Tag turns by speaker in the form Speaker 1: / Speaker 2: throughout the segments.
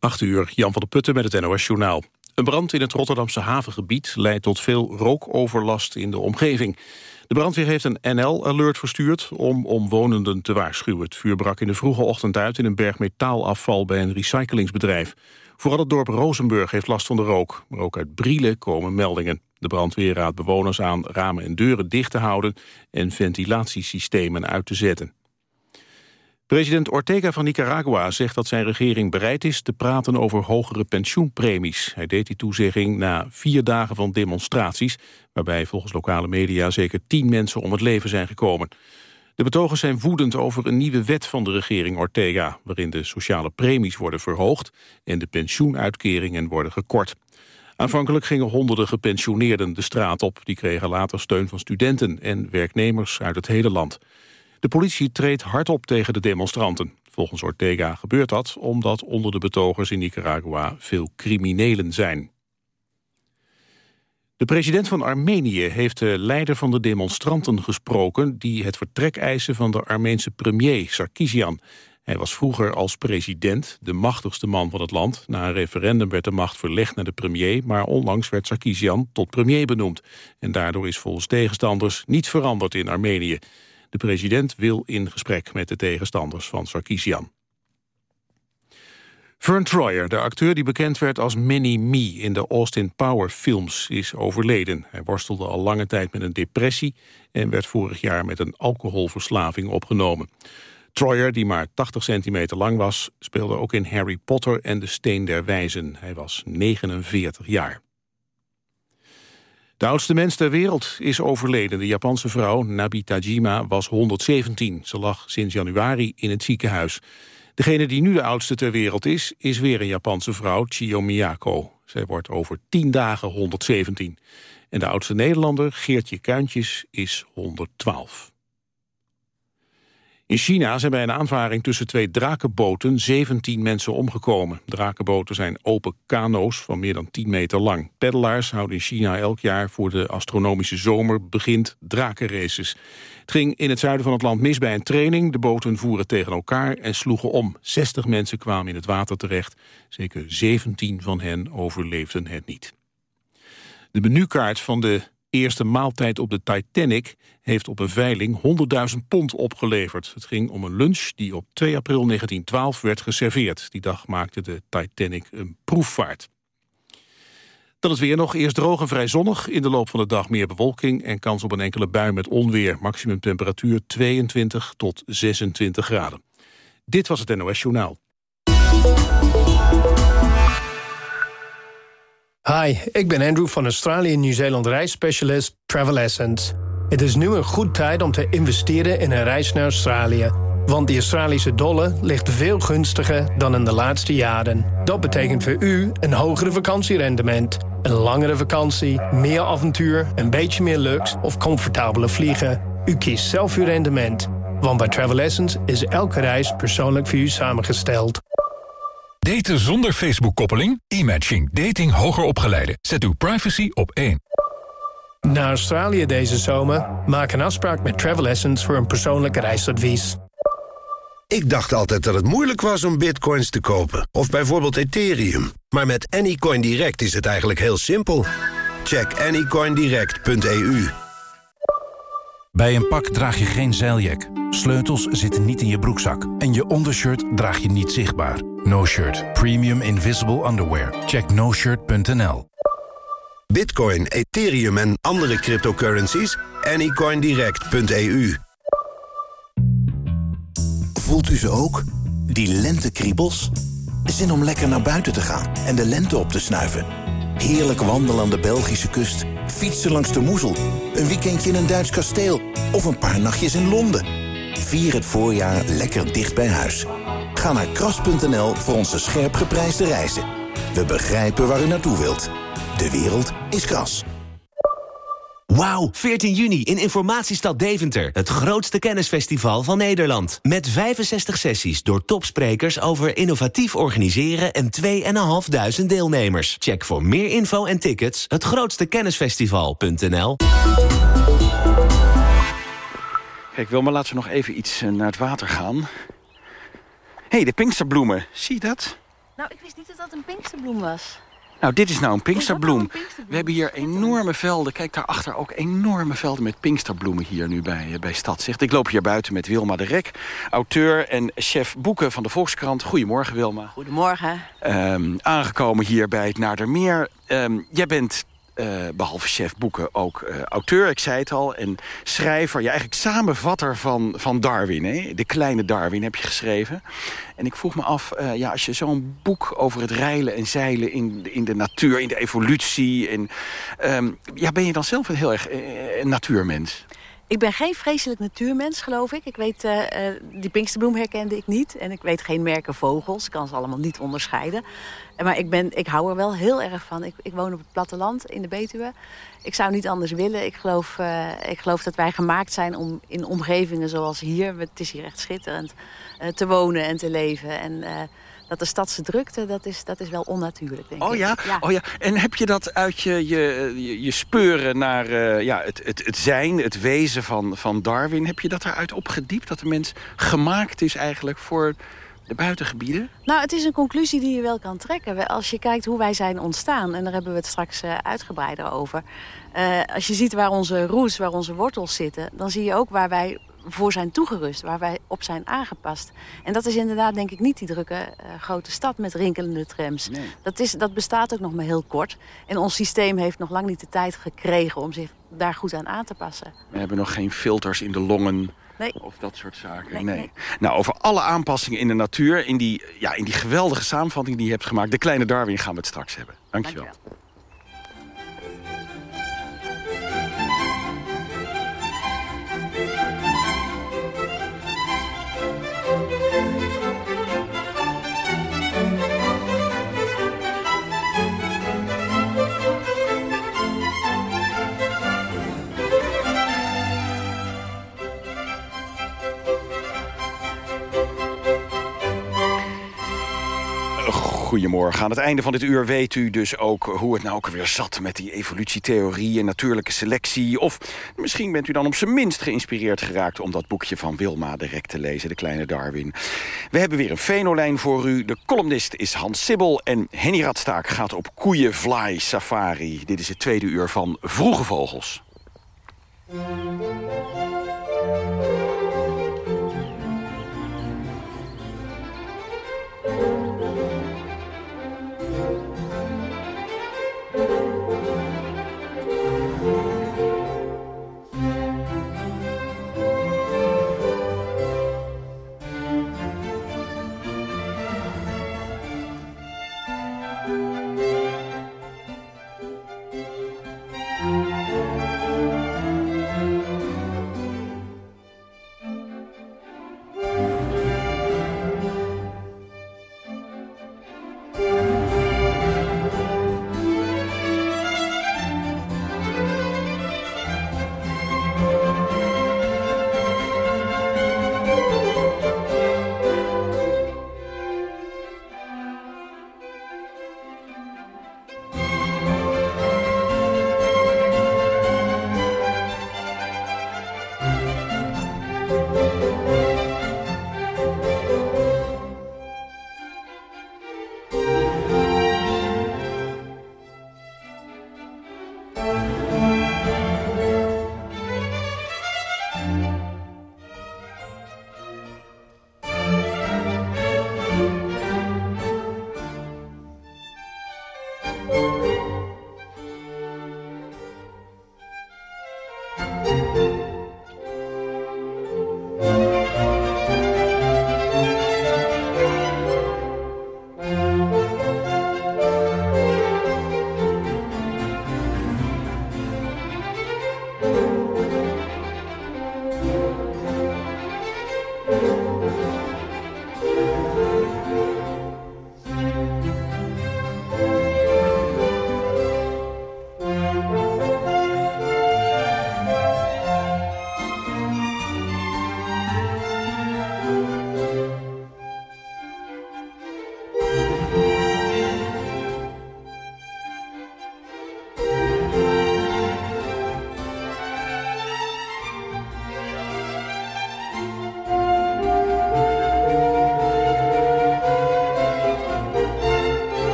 Speaker 1: 8 uur, Jan van der Putten met het NOS-journaal. Een brand in het Rotterdamse havengebied leidt tot veel rookoverlast in de omgeving. De brandweer heeft een NL-alert verstuurd om omwonenden te waarschuwen. Het vuur brak in de vroege ochtend uit in een berg metaalafval bij een recyclingsbedrijf. Vooral het dorp Rozenburg heeft last van de rook. Maar ook uit Brielen komen meldingen. De brandweer raadt bewoners aan ramen en deuren dicht te houden... en ventilatiesystemen uit te zetten. President Ortega van Nicaragua zegt dat zijn regering bereid is te praten over hogere pensioenpremies. Hij deed die toezegging na vier dagen van demonstraties, waarbij volgens lokale media zeker tien mensen om het leven zijn gekomen. De betogers zijn woedend over een nieuwe wet van de regering Ortega, waarin de sociale premies worden verhoogd en de pensioenuitkeringen worden gekort. Aanvankelijk gingen honderden gepensioneerden de straat op. Die kregen later steun van studenten en werknemers uit het hele land. De politie treedt hard op tegen de demonstranten. Volgens Ortega gebeurt dat omdat onder de betogers in Nicaragua veel criminelen zijn. De president van Armenië heeft de leider van de demonstranten gesproken... die het vertrek eisen van de Armeense premier Sarkisian. Hij was vroeger als president de machtigste man van het land. Na een referendum werd de macht verlegd naar de premier... maar onlangs werd Sarkisian tot premier benoemd. En daardoor is volgens tegenstanders niets veranderd in Armenië. De president wil in gesprek met de tegenstanders van Sarkisian. Vern Troyer, de acteur die bekend werd als Mini-Me in de Austin Power films, is overleden. Hij worstelde al lange tijd met een depressie en werd vorig jaar met een alcoholverslaving opgenomen. Troyer, die maar 80 centimeter lang was, speelde ook in Harry Potter en de Steen der Wijzen. Hij was 49 jaar. De oudste mens ter wereld is overleden. De Japanse vrouw Nabi Tajima was 117. Ze lag sinds januari in het ziekenhuis. Degene die nu de oudste ter wereld is, is weer een Japanse vrouw, Chiyo Miyako. Zij wordt over 10 dagen 117. En de oudste Nederlander, Geertje Kuintjes, is 112. In China zijn bij een aanvaring tussen twee drakenboten 17 mensen omgekomen. Drakenboten zijn open kano's van meer dan 10 meter lang. Peddelaars houden in China elk jaar voor de astronomische zomer begint drakenraces. Het ging in het zuiden van het land mis bij een training. De boten voeren tegen elkaar en sloegen om. 60 mensen kwamen in het water terecht. Zeker 17 van hen overleefden het niet. De menukaart van de eerste maaltijd op de Titanic heeft op een veiling 100.000 pond opgeleverd. Het ging om een lunch die op 2 april 1912 werd geserveerd. Die dag maakte de Titanic een proefvaart. Dan het weer nog. Eerst droog en vrij zonnig. In de loop van de dag meer bewolking en kans op een enkele bui met onweer. Maximum temperatuur 22 tot 26 graden. Dit was het NOS Journaal.
Speaker 2: Hi, ik ben Andrew van Australië Nieuw-Zeeland reisspecialist Travel Essence. Het is nu een goed tijd om te investeren in een reis naar Australië. Want die Australische dollar ligt veel gunstiger dan in de laatste jaren. Dat betekent voor u een hogere vakantierendement. Een langere vakantie, meer avontuur, een beetje meer luxe of comfortabele vliegen. U kiest zelf uw rendement. Want bij Travel Essence is elke reis persoonlijk voor u samengesteld.
Speaker 3: Daten zonder Facebook-koppeling? E-matching. Dating hoger opgeleiden. Zet uw privacy op één.
Speaker 2: Naar Australië deze zomer? Maak een afspraak met Travel Essence voor een persoonlijk reisadvies.
Speaker 4: Ik dacht altijd dat het moeilijk was om bitcoins te kopen. Of bijvoorbeeld Ethereum. Maar met Anycoin Direct is het eigenlijk heel simpel. Check anycoindirect.eu
Speaker 5: Bij een pak draag je geen zeiljak. Sleutels zitten niet in je broekzak. En je ondershirt draag je niet zichtbaar. No Shirt. Premium Invisible Underwear. Check noshirt.nl
Speaker 4: Bitcoin, Ethereum en andere cryptocurrencies? Anycoindirect.eu
Speaker 6: Voelt u ze ook? Die lentekriebels? Zin om lekker naar buiten te gaan en de lente op te snuiven. Heerlijk wandelen aan de Belgische kust. Fietsen langs de Moezel. Een weekendje in een Duits kasteel. Of een paar nachtjes in Londen. Vier het voorjaar lekker dicht bij huis. Ga naar kras.nl voor onze scherp geprijsde reizen. We begrijpen waar u naartoe wilt. De wereld is kras.
Speaker 7: Wauw, 14 juni in Informatiestad Deventer. Het grootste kennisfestival van Nederland. Met 65 sessies door topsprekers over innovatief organiseren... en 2.500 deelnemers. Check voor meer info en tickets hetgrootstekennisfestival.nl
Speaker 8: Kijk, Wilma, laten we nog even iets eh, naar het water gaan. Hé, hey, de pinksterbloemen. Zie je dat?
Speaker 9: Nou, ik wist niet dat dat een pinksterbloem was.
Speaker 10: Nou, dit is nou een pinksterbloem.
Speaker 9: Nou een?
Speaker 10: We hebben hier enorme velden. Kijk daarachter ook enorme velden met pinksterbloemen hier nu bij, eh, bij Stadzicht. Ik loop hier buiten met Wilma de Rek, auteur en chef boeken van de Volkskrant. Goedemorgen Wilma.
Speaker 9: Goedemorgen.
Speaker 10: Ehm, aangekomen hier bij het Naardermeer. Ehm jij bent eh, behalve chef boeken ook eh, auteur, ik zei het al. En schrijver, ja, eigenlijk samenvatter van, van Darwin. Hè? De kleine Darwin heb je geschreven. En ik vroeg me af, eh, ja, als je zo'n boek over het reilen en zeilen in, in de natuur, in de evolutie. En, ehm, ja, ben je dan zelf een heel erg natuurmens?
Speaker 9: Ik ben geen vreselijk natuurmens, geloof ik. Ik weet, eh, eh, die pinksterbloem herkende ik niet. En ik weet geen merken vogels. Ik kan ze allemaal niet onderscheiden. En Maar ik, ben, ik hou er wel heel erg van. Ik, ik woon op het platteland in de Betuwe. Ik zou niet anders willen. Ik geloof, eh, ik geloof dat wij gemaakt zijn om in omgevingen zoals hier... het is hier echt schitterend, eh, te wonen en te leven. En eh, dat de stadse drukte, dat is, dat is wel onnatuurlijk, denk
Speaker 10: Oh
Speaker 9: ik.
Speaker 10: ja? oh ja. En heb je dat uit je, je, je, je speuren naar eh, ja, het, het, het zijn, het wezen van, van Darwin... heb je dat eruit opgediept? Dat de mens gemaakt is eigenlijk voor de buitengebieden?
Speaker 9: Nou, het is een conclusie die je wel kan trekken. Als je kijkt hoe wij zijn ontstaan, en daar hebben we het straks eh, uitgebreider over. Eh, als je ziet waar onze roots, waar onze wortels zitten... dan zie je ook waar wij voor zijn toegerust, waar wij op zijn aangepast. En dat is inderdaad, denk ik, niet die drukke eh, grote stad met rinkelende trams. Dat, is, dat bestaat ook nog maar heel kort. En ons systeem heeft nog lang niet de tijd gekregen om zich daar goed aan aan te passen.
Speaker 10: We hebben nog geen filters in de longen
Speaker 9: Nee.
Speaker 10: of dat soort zaken.
Speaker 9: Nee,
Speaker 10: Nee,
Speaker 9: nee.
Speaker 10: Nou, over alle aanpassingen in de natuur... in die, ja, in die geweldige samenvatting die je hebt gemaakt... de kleine Darwin gaan we het straks hebben. Dankjewel.
Speaker 9: Dankjewel.
Speaker 10: Goedemorgen. Aan het einde van dit uur weet u dus ook hoe het nou ook weer zat... met die evolutietheorie en natuurlijke selectie. Of misschien bent u dan op zijn minst geïnspireerd geraakt... om dat boekje van Wilma direct te lezen, De Kleine Darwin. We hebben weer een venolijn voor u. De columnist is Hans Sibbel en Henny Radstaak gaat op koeienvlaai safari. Dit is het tweede uur van Vroege Vogels.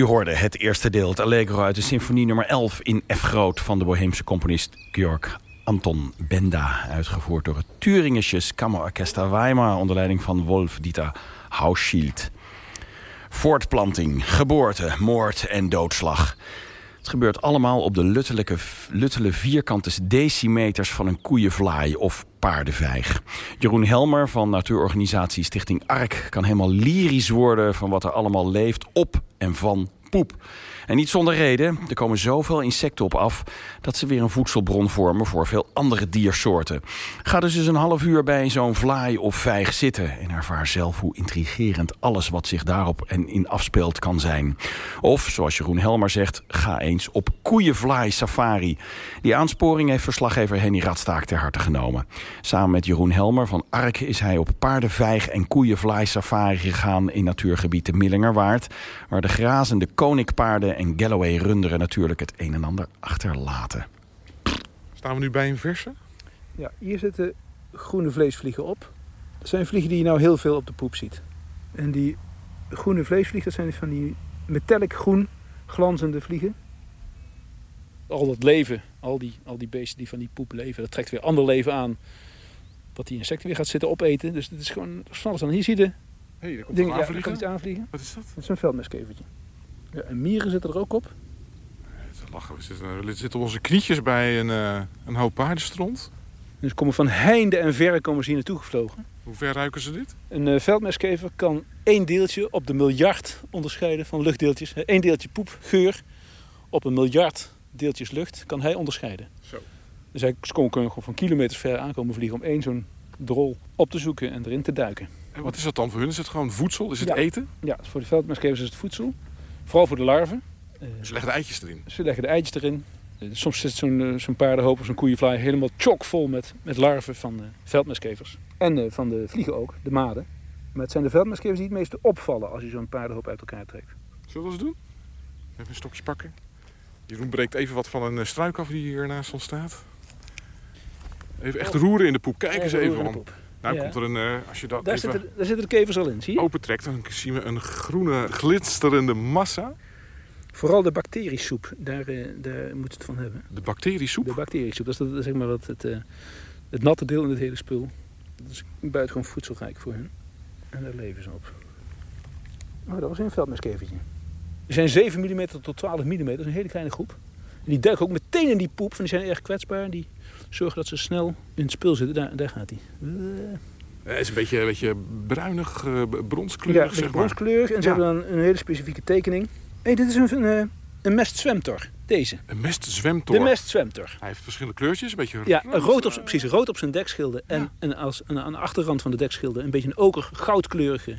Speaker 10: U hoorde het eerste deel, het Allegro uit de symfonie nummer 11 in F groot van de Boheemse componist Georg Anton Benda. Uitgevoerd door het Thuringisches Kammerorchester Weimar onder leiding van Wolf Dieter Hauschild. Voortplanting, geboorte, moord en doodslag. Het gebeurt allemaal op de luttelijke, luttele vierkante decimeters van een koeienvlaai of paardenvijg. Jeroen Helmer van natuurorganisatie Stichting ARK kan helemaal lyrisch worden van wat er allemaal leeft op en van poep. En niet zonder reden, er komen zoveel insecten op af... dat ze weer een voedselbron vormen voor veel andere diersoorten. Ga dus eens een half uur bij zo'n vlaai of vijg zitten... en ervaar zelf hoe intrigerend alles wat zich daarop en in afspeelt kan zijn. Of, zoals Jeroen Helmer zegt, ga eens op koeienvlaai safari. Die aansporing heeft verslaggever Henny Radstaak ter harte genomen. Samen met Jeroen Helmer van Ark is hij op paardenvijg en koeienvlaai safari gegaan... in natuurgebied de Millingerwaard... waar de grazende koninkpaarden en Galloway runderen natuurlijk het een en ander achterlaten.
Speaker 11: Staan we nu bij een verse?
Speaker 12: Ja, hier zitten groene vleesvliegen op. Dat zijn vliegen die je nou heel veel op de poep ziet. En die groene vleesvliegen, dat zijn van die metallic groen glanzende vliegen. Al dat leven, al die, al die beesten die van die poep leven, dat trekt weer ander leven aan. Wat die insecten weer gaat zitten opeten. Dus het is gewoon van alles aan. Hier zie je de
Speaker 11: hey, daar komt
Speaker 12: dingen,
Speaker 11: een
Speaker 12: ja,
Speaker 11: aanvliegen.
Speaker 12: komt iets aanvliegen.
Speaker 11: Wat is dat?
Speaker 12: Dat is een veldmeskevertje. Ja, en mieren zitten er ook op.
Speaker 11: Lachen. We zitten, we zitten op onze knietjes bij een, eh, een hoop paardenstront.
Speaker 12: Dus komen van heinde en verre komen ze hier naartoe gevlogen.
Speaker 11: Hoe ver ruiken ze dit?
Speaker 12: Een eh, veldmeskever kan één deeltje op de miljard onderscheiden van luchtdeeltjes. Eén deeltje poep, geur, op een miljard deeltjes lucht kan hij onderscheiden.
Speaker 11: Zo.
Speaker 12: Dus hij kunnen gewoon van kilometers ver aankomen vliegen om één zo'n drol op te zoeken en erin te duiken.
Speaker 11: En wat is dat dan voor hun? Is het gewoon voedsel? Is het
Speaker 12: Ja.
Speaker 11: eten?
Speaker 12: Ja, voor de veldmeskevers is het voedsel. Vooral voor de larven. Eh,
Speaker 11: Ze leggen de eitjes erin.
Speaker 12: Ze leggen de eitjes erin. Eh, Soms zit zo'n eh, zo'n paardenhoop of zo'n koeienvlaai helemaal chockvol met, met larven van veldmeskevers. En van de vliegen ook, de maden. Maar het zijn de veldmeskevers die het meeste opvallen als je zo'n paardenhoop uit elkaar trekt.
Speaker 11: Zullen we dat eens doen? Even een stokje pakken. Jeroen breekt even wat van een struik af die hier naast ons staat. Even echt roeren in de poep. Kijk eens
Speaker 12: Even
Speaker 11: even. Nou
Speaker 12: Ja.
Speaker 11: komt er een... eh, als je dat
Speaker 12: Daar,
Speaker 11: even
Speaker 12: zitten, daar zitten de kevers al in, zie je?
Speaker 11: opentrekt, dan zien we een groene glinsterende massa.
Speaker 12: Vooral de bacteriesoep, daar, eh, daar moet het van hebben.
Speaker 11: De bacteriesoep.
Speaker 12: De bacteriesoep, dat is dat, zeg maar wat het, eh, het natte deel in het hele spul. Dat is buitengewoon voedselrijk voor hen. En daar leven ze op. Oh, dat was een veldmeskevertje. Er zijn 7 mm tot 12 mm, dat is een hele kleine groep. En die duiken ook meteen in die poep, want die zijn erg kwetsbaar. Die zorgen dat ze snel in het spul zitten. Daar, daar gaat hij.
Speaker 11: Het is een beetje, een beetje bruinig, eh,
Speaker 12: Ja,
Speaker 11: bronskleurig,
Speaker 12: een beetje
Speaker 11: zeg maar.
Speaker 12: bronskleurig. En ze
Speaker 11: Ja.
Speaker 12: hebben dan een hele specifieke tekening. Hé, dit is een, een, eh, een mestzwemtor. Deze.
Speaker 11: Een mestzwemtor.
Speaker 12: De mestzwemtor.
Speaker 11: Hij heeft verschillende kleurtjes, een beetje
Speaker 12: Ja,
Speaker 11: rood.
Speaker 12: rood op, precies, rood op zijn dekschilden. En,
Speaker 11: Ja.
Speaker 12: en als, aan de achterrand van de dekschilden een beetje een oker, goudkleurige,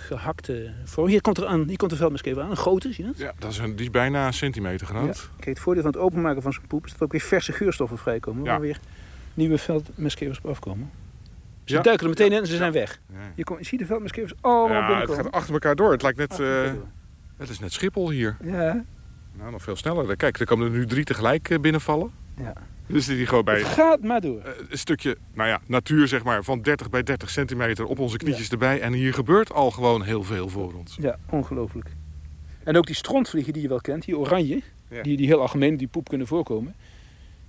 Speaker 12: gehakte vorm. Hier komt er aan, hier komt de veldmeskever aan. Een grote, zie je dat?
Speaker 11: Ja, dat is een, die is bijna een centimeter groot.
Speaker 12: Kijk, het voordeel van het openmaken van zo'n poep is dat er ook weer verse geurstoffen vrijkomen.
Speaker 11: Ja.
Speaker 12: Waar weer nieuwe veldmeskevers op afkomen. Ze
Speaker 11: Ja.
Speaker 12: duiken er meteen in en ze zijn weg.
Speaker 11: Ja.
Speaker 12: Je, je ziet de veldmeskevers allemaal
Speaker 11: Ja, het
Speaker 12: binnenkomen.
Speaker 11: gaat achter elkaar door. Het lijkt net, eh, het is net Schiphol hier.
Speaker 12: Ja,
Speaker 11: Nou, nog veel sneller. Kijk, er komen er nu drie tegelijk eh, binnenvallen.
Speaker 12: ja.
Speaker 11: Dus die gewoon bij
Speaker 12: Het gaat maar door.
Speaker 11: eh, een stukje, nou ja, natuur zeg maar, van 30 bij 30 centimeter op onze knietjes erbij. En hier gebeurt al gewoon heel veel voor ons.
Speaker 12: Ja, ongelooflijk. En ook die strontvliegen die je wel kent, die oranje,
Speaker 11: Ja.
Speaker 12: die, die heel algemeen die poep kunnen voorkomen.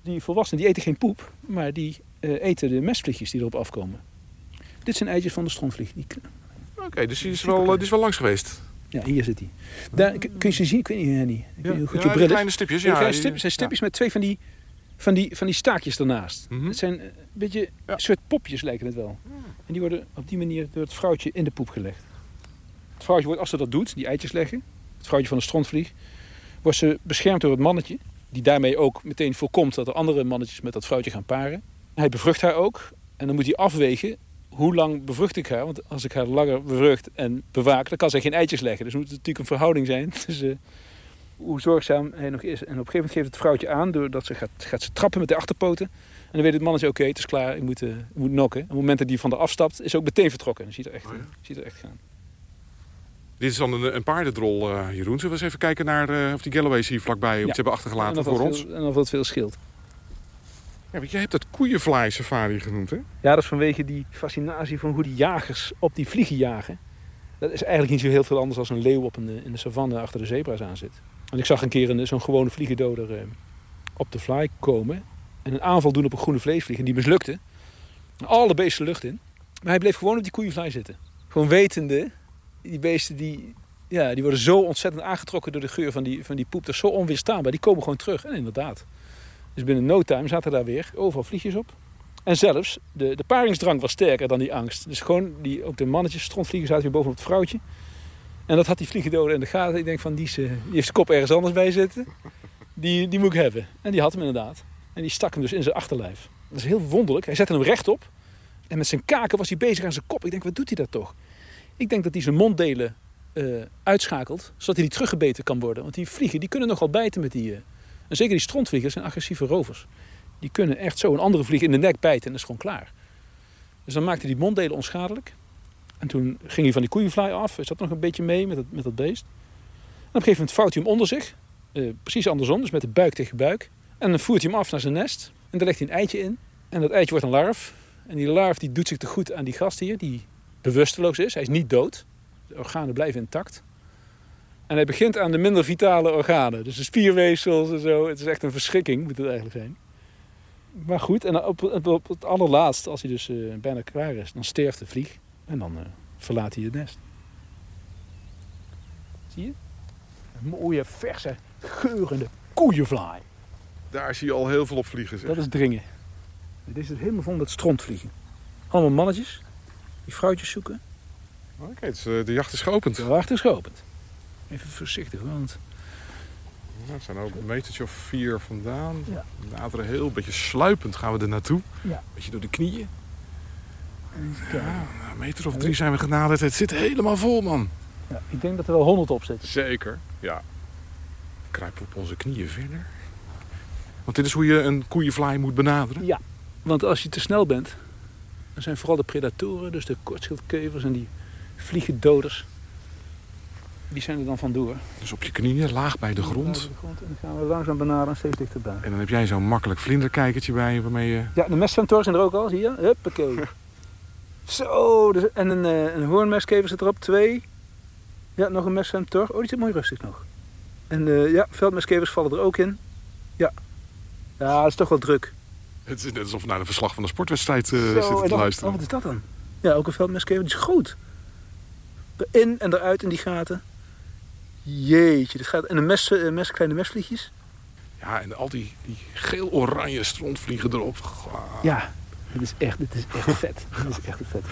Speaker 12: Die volwassenen die eten geen poep, maar die eh, eten de mestvliegjes die erop afkomen. Dit zijn eitjes van de strontvlieg.
Speaker 11: Oké, dus die is, wel, eh, die is wel langs geweest.
Speaker 12: ja, hier zit hij. Daar, kun je ze zien? Ik weet niet, Henny. Hoe goed
Speaker 11: Ja,
Speaker 12: je
Speaker 11: die
Speaker 12: bril is.
Speaker 11: kleine stipjes.
Speaker 12: Ja,
Speaker 11: Ja,
Speaker 12: kleine stipjes, zijn
Speaker 11: ja.
Speaker 12: stipjes met twee van die, van die, van die staakjes ernaast.
Speaker 11: Mhm.
Speaker 12: Het zijn eh, een beetje
Speaker 11: Ja.
Speaker 12: soort popjes lijken het wel. En die worden op die manier door het vrouwtje in de poep gelegd. Het vrouwtje wordt, als ze dat doet, die eitjes leggen, het vrouwtje van de strontvlieg, wordt ze beschermd door het mannetje. Die daarmee ook meteen voorkomt dat er andere mannetjes met dat vrouwtje gaan paren. Hij bevrucht haar ook. En dan moet hij afwegen hoe lang bevrucht ik haar. Want als ik haar langer bevrucht en bewaak, dan kan zij geen eitjes leggen. Dus er moet natuurlijk een verhouding zijn tussen hoe zorgzaam hij nog is. En op een gegeven moment geeft het vrouwtje aan, doordat ze gaat, gaat ze trappen met de achterpoten. En dan weet het mannetje, oké, het is klaar, ik moet, eh, ik moet nokken. Op het moment dat hij van de afstapt, is hij ook meteen vertrokken. Dan ziet er echt,
Speaker 11: Oh ja.
Speaker 12: ziet er echt gaan.
Speaker 11: Dit is dan een, een paardendrol, eh, Jeroen. Zullen we eens even kijken naar eh, of die Galloways hier vlakbij
Speaker 12: Ja.
Speaker 11: iets hebben
Speaker 12: en
Speaker 11: achtergelaten voor
Speaker 12: dat
Speaker 11: ons?
Speaker 12: en of dat veel scheelt.
Speaker 11: Ja, want jij hebt het koeienvlaai safari genoemd, hè?
Speaker 12: Ja, dat is vanwege die fascinatie van hoe die jagers op die vliegen jagen. Dat is eigenlijk niet zo heel veel anders dan een leeuw op een, in de savanne achter de zebra's aan zit. En ik zag een keer zo'n gewone vliegendoder eh, op de fly komen. En een aanval doen op een groene vleesvlieg. En die mislukte. Alle beesten lucht in. Maar hij bleef gewoon op die koeienvlaai zitten. Gewoon wetende, die beesten die, ja, die worden zo ontzettend aangetrokken door de geur van die, van die poep. Dat is zo onweerstaanbaar. Die komen gewoon terug. En inderdaad. Dus binnen no time zaten daar weer overal vliegjes op. En zelfs, de, de paringsdrang was sterker dan die angst. Dus gewoon, die, ook de mannetjes, strontvliegen zaten weer bovenop het vrouwtje. En dat had die vliegendoder in de gaten. Ik denk van, die, die heeft zijn kop ergens anders bij zitten. Die, die moet ik hebben. En die had hem inderdaad. En die stak hem dus in zijn achterlijf. Dat is heel wonderlijk. Hij zette hem rechtop. En met zijn kaken was hij bezig aan zijn kop. Ik denk, wat doet hij dat toch? Ik denk dat hij zijn monddelen uh, uitschakelt, zodat hij niet teruggebeten kan worden. Want die vliegen die kunnen nogal bijten met die... Uh, en zeker die strontvliegers zijn agressieve rovers. Die kunnen echt zo een andere vlieg in de nek bijten en dat is gewoon klaar. Dus dan maakte die monddelen onschadelijk. En toen ging hij van die koeienvlaai af. Hij zat nog een beetje mee met dat, met dat beest. En op een gegeven moment vouwt hij hem onder zich. Uh, precies andersom, dus met de buik tegen buik. En dan voert hij hem af naar zijn nest. En daar legt hij een eitje in. En dat eitje wordt een larf. En die larf die doet zich te goed aan die gast hier, die bewusteloos is. Hij is niet dood. De organen blijven intact. En hij begint aan de minder vitale organen. Dus de spierweefsels en zo. Het is echt een verschrikking, moet het eigenlijk zijn. Maar goed, en op, het allerlaatst, als hij dus uh, bijna klaar is, dan sterft de vlieg. En dan uh, verlaat hij het nest. Zie je? Een mooie, verse, geurende koeienvlaai.
Speaker 11: Daar zie je al heel veel op vliegen. Zeg.
Speaker 12: Dat is dringen. Dit is het helemaal vol met strontvliegen. Allemaal mannetjes die vrouwtjes zoeken.
Speaker 11: Oké, okay, uh, de jacht is geopend.
Speaker 12: De jacht is geopend. Even voorzichtig, want...
Speaker 11: Nou, het zijn ook een metertje of vier vandaan. Ja. Heel, een beetje sluipend gaan we er naartoe. Ja. Een beetje door de knieën. Ja, een meter of drie zijn we genaderd. Het zit helemaal vol, man.
Speaker 12: Ja, ik denk dat er wel honderd op zitten.
Speaker 11: Zeker, ja. Kruipen op onze knieën verder. Want dit is hoe je een koeienvlaai moet benaderen?
Speaker 12: Ja, want als je te snel bent, dan zijn vooral de predatoren, dus de kortschildkevers en die vliegendoders, die zijn er dan vandoor.
Speaker 11: Dus op je knieën, laag bij de grond. Bij de grond
Speaker 12: en dan gaan we langzaam benaderen, steeds dichterbij.
Speaker 11: En dan heb jij zo'n makkelijk vlinderkijkertje bij waarmee je...
Speaker 12: Ja, de mesventoren zijn er ook al, zie je? Huppakee. Zo, dus, en een, eh, een hoornmeskever zit erop, twee. Ja, nog een mesventor. Oh, die zit mooi rustig nog. En uh, ja, veldmeskevers vallen er ook in. Ja. Ja, het is toch wel druk.
Speaker 11: Het is net alsof we naar een verslag van een sportwedstrijd uh, zitten te luisteren.
Speaker 12: Oh, wat is dat dan? Ja, ook een veldmeskever. Die is groot. Erin en eruit in die gaten. Jeetje, dit gaat. En een mes, uh, mes, kleine mesvliegjes.
Speaker 11: Ja, en al die, die geel-oranje strontvliegen erop.
Speaker 12: Ja, dit is echt, dit is echt vet. dit is echt een vet.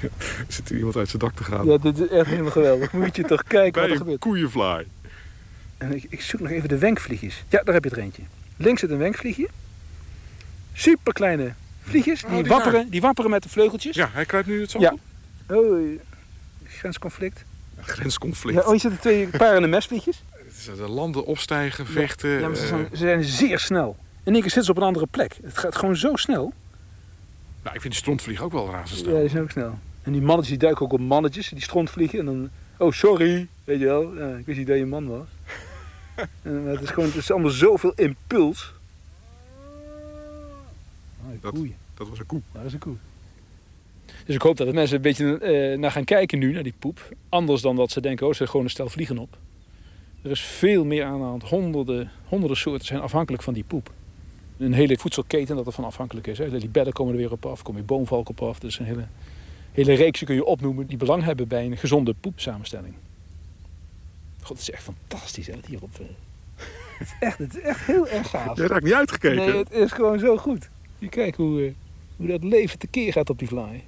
Speaker 11: Ja, zit hier iemand uit zijn dak te gaan?
Speaker 12: Ja, dit is echt helemaal geweldig. Moet je toch kijken
Speaker 11: Bij
Speaker 12: wat er gebeurt.
Speaker 11: koeienvlaai.
Speaker 12: En ik, ik, zoek nog even de wenkvliegjes. Ja, daar heb je er eentje. Links zit een wenkvliegje. Super kleine vliegjes. Die, oh, die, wapperen, die wapperen met de vleugeltjes.
Speaker 11: Ja, hij kruipt nu het zand ja.
Speaker 12: Oh, grensconflict.
Speaker 11: grensconflict.
Speaker 12: Ja, oh, je zit er twee parende mesvliegjes.
Speaker 11: De landen opstijgen, vechten. Ja,
Speaker 12: maar ze zijn, ze zijn, zeer snel. In één keer zitten ze op een andere plek. Het gaat gewoon zo snel.
Speaker 11: Nou, ik vind die strontvlieg ook wel razendsnel.
Speaker 12: Ja, die zijn ook snel. En die mannetjes die duiken ook op mannetjes, die strontvliegen. En dan, oh sorry, weet je wel. Ja, ik wist niet dat je een man was. en, het is gewoon, het is allemaal zoveel impuls.
Speaker 11: Ah, dat, dat, was een koe.
Speaker 12: dat is een koe. Dus ik hoop dat de mensen een beetje uh, naar gaan kijken nu, naar die poep. Anders dan dat ze denken, oh, ze gewoon een stel vliegen op. Er is veel meer aan de hand. Honderden, honderden soorten zijn afhankelijk van die poep. Een hele voedselketen dat ervan afhankelijk is. Hè. Die bedden komen er weer op af, komen je boomvalk op af. Dus een hele, hele reeks kun je opnoemen die belang hebben bij een gezonde poepsamenstelling. God, het is echt fantastisch hè, hierop... Uh... het, is echt, het is echt heel erg gaaf.
Speaker 11: Je raakt niet uitgekeken.
Speaker 12: Nee, het is gewoon zo goed. Je kijkt hoe, uh, hoe dat leven tekeer gaat op die fly.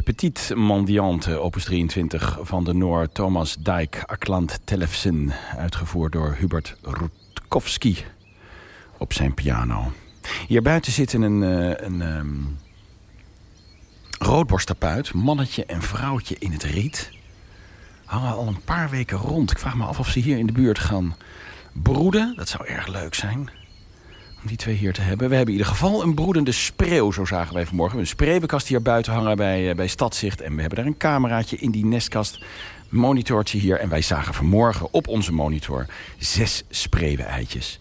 Speaker 10: Le Petit Mendiante, opus 23 van de Noor Thomas Dijk Aklant Telefsen. Uitgevoerd door Hubert Rutkowski op zijn piano. Hier buiten zitten een, uh, een um, roodborsttapuit, mannetje en vrouwtje in het riet. Hangen al een paar weken rond. Ik vraag me af of ze hier in de buurt gaan broeden. Dat zou erg leuk zijn om die twee hier te hebben. We hebben in ieder geval een broedende spreeuw, zo zagen wij vanmorgen. Een spreeuwenkast hier buiten hangen bij, bij Stadzicht. En we hebben daar een cameraatje in die nestkast. Monitortje hier. En wij zagen vanmorgen op onze monitor zes spreeuweneitjes.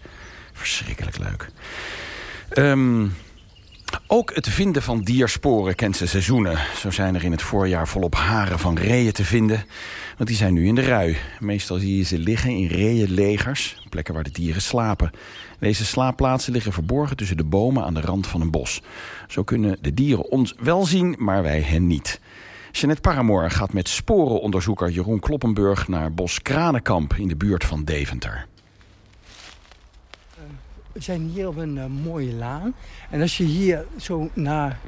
Speaker 10: Verschrikkelijk leuk. Um, ook het vinden van diersporen kent ze seizoenen. Zo zijn er in het voorjaar volop haren van reeën te vinden. Want die zijn nu in de rui. Meestal zie je ze liggen in reeënlegers, plekken waar de dieren slapen. Deze slaapplaatsen liggen verborgen tussen de bomen aan de rand van een bos. Zo kunnen de dieren ons wel zien, maar wij hen niet. Jeanette Paramoor gaat met sporenonderzoeker Jeroen Kloppenburg... naar Bos Kranenkamp in de buurt van Deventer.
Speaker 13: We zijn hier op een uh, mooie laan. En als je hier zo naar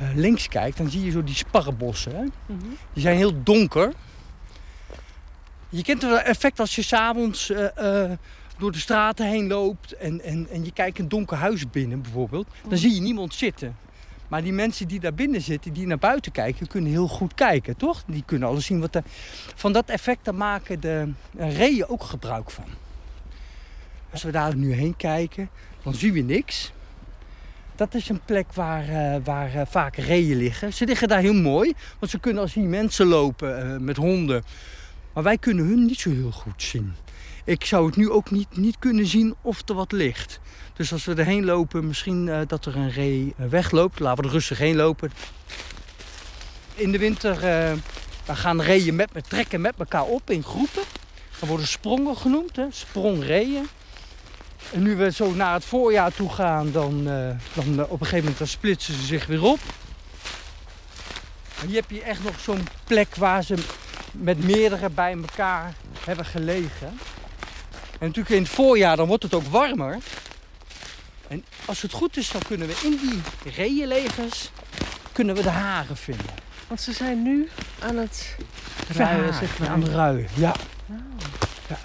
Speaker 13: uh, links kijkt, dan zie je zo die sparrenbossen. Hè? Mm -hmm. Die zijn heel donker. Je kent het effect als je s'avonds uh, door de straten heen loopt... En, en, en je kijkt een donker huis binnen bijvoorbeeld. Dan zie je niemand zitten. Maar die mensen die daar binnen zitten, die naar buiten kijken... kunnen heel goed kijken, toch? Die kunnen alles zien wat er... Van dat effect daar maken de reeën ook gebruik van. Als we daar nu heen kijken, dan zien we niks. Dat is een plek waar, uh, waar uh, vaak reeën liggen. Ze liggen daar heel mooi, want ze kunnen als hier mensen lopen uh, met honden. Maar wij kunnen hun niet zo heel goed zien. Ik zou het nu ook niet, niet kunnen zien of er wat ligt. Dus als we erheen lopen, misschien dat er een ree wegloopt. Laten we er rustig heen lopen. In de winter dan gaan reeën met me trekken met elkaar op in groepen. Dat worden sprongen genoemd, hè? sprongreeën. En nu we zo naar het voorjaar toe gaan, dan, dan op een gegeven moment dan splitsen ze zich weer op. Hier heb je echt nog zo'n plek waar ze met meerdere bij elkaar hebben gelegen. En natuurlijk in het voorjaar dan wordt het ook warmer. En als het goed is, dan kunnen we in die reeënlegers kunnen we de haren vinden.
Speaker 14: Want ze zijn nu aan het
Speaker 13: ruien, zeg maar. Aan het ruien, ja. Oh. ja.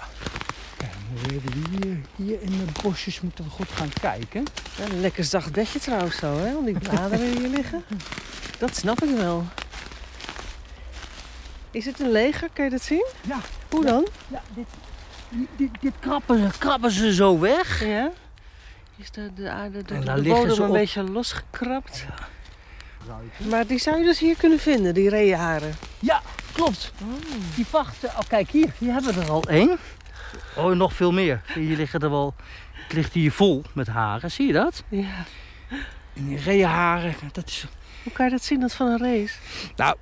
Speaker 13: Hier, hier in de bosjes moeten we goed gaan kijken.
Speaker 14: Ja, een lekker zacht bedje trouwens zo, hè? Om die bladeren hier liggen. Dat snap ik wel. Is het een leger? Kan je dat zien?
Speaker 13: Ja.
Speaker 14: Hoe dan?
Speaker 13: Ja, dit, dit, dit krabben, krabben ze zo weg.
Speaker 14: Ja. Is de, de aarde de, de bodem een beetje losgekrabt? Ja. Maar die zou je dus hier kunnen vinden, die reeënharen?
Speaker 13: Ja, klopt. Oh. Die vachten... Oh, kijk hier. Hier hebben we er al één. Oh, nog veel meer. Hier liggen er wel... Het ligt hier vol met haren. Zie je dat?
Speaker 14: Ja.
Speaker 13: En die reeënharen, dat is...
Speaker 14: Hoe kan je dat zien, dat van een race?
Speaker 13: Nou,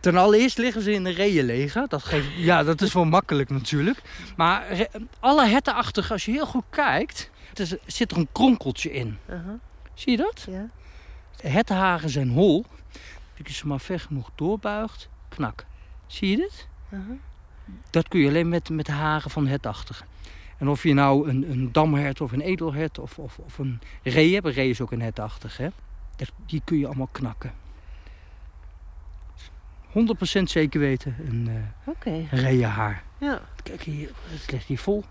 Speaker 13: ten allereerst liggen ze in een reeënleger. Dat, geeft, ja, dat is wel makkelijk natuurlijk. Maar alle hertenachtige, als je heel goed kijkt... Er zit er een kronkeltje in. Uh -huh. Zie je dat?
Speaker 14: Ja.
Speaker 13: De hertenharen zijn hol. Als je ze maar ver genoeg doorbuigt, knak. Zie je dit? Uh -huh. Dat kun je alleen met, met de haren van hertachtigen. En of je nou een, een damhert of een edelhert of, of, of een ree hebt. Een ree is ook een hertachtig, hè. Die kun je allemaal knakken. 100% zeker weten, een uh,
Speaker 14: okay.
Speaker 13: reeënhaar.
Speaker 14: Ja.
Speaker 13: Kijk hier, het ligt hier vol.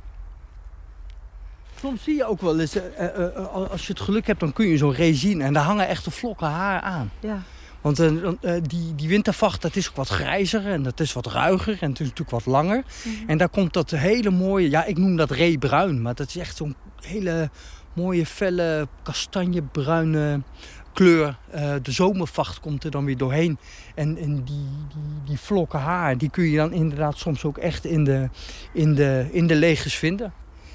Speaker 13: Soms zie je ook wel eens, uh, uh, als je het geluk hebt, dan kun je zo'n ree zien. En daar hangen echt vlokken haar aan.
Speaker 14: Ja.
Speaker 13: Want uh, die, die wintervacht, dat is ook wat grijzer en dat is wat ruiger en het is natuurlijk wat langer. Mm -hmm. En daar komt dat hele mooie, ja ik noem dat reebruin, maar dat is echt zo'n hele mooie felle kastanjebruine kleur. Uh, de zomervacht komt er dan weer doorheen. En, en die, die, die vlokken haar, die kun je dan inderdaad soms ook echt in de, in de, in de legers vinden.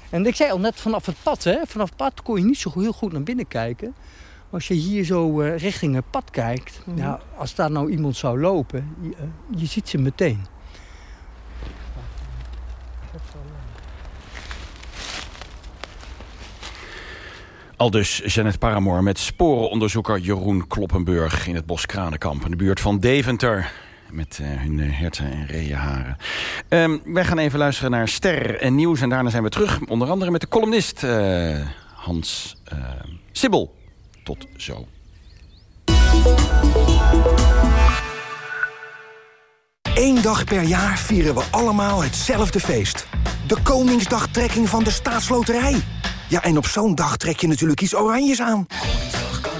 Speaker 13: En ik zei al net vanaf het pad, hè, vanaf het pad kon je niet zo heel goed naar binnen kijken. Als je hier zo uh, richting het pad kijkt, mm -hmm. nou, als daar nou iemand zou lopen, je, je ziet ze meteen.
Speaker 10: Al dus Janet Paramoor met sporenonderzoeker Jeroen Kloppenburg... in het bos Kranenkamp in de buurt van Deventer met uh, hun herten en reeënharen. Um, wij gaan even luisteren naar Ster en Nieuws en daarna zijn we terug. Onder andere met de columnist uh, Hans uh, Sibbel. Tot zo.
Speaker 15: Eén dag per jaar vieren we allemaal hetzelfde feest. De Koningsdagtrekking van de Staatsloterij. Ja, en op zo'n dag trek je natuurlijk iets oranjes aan.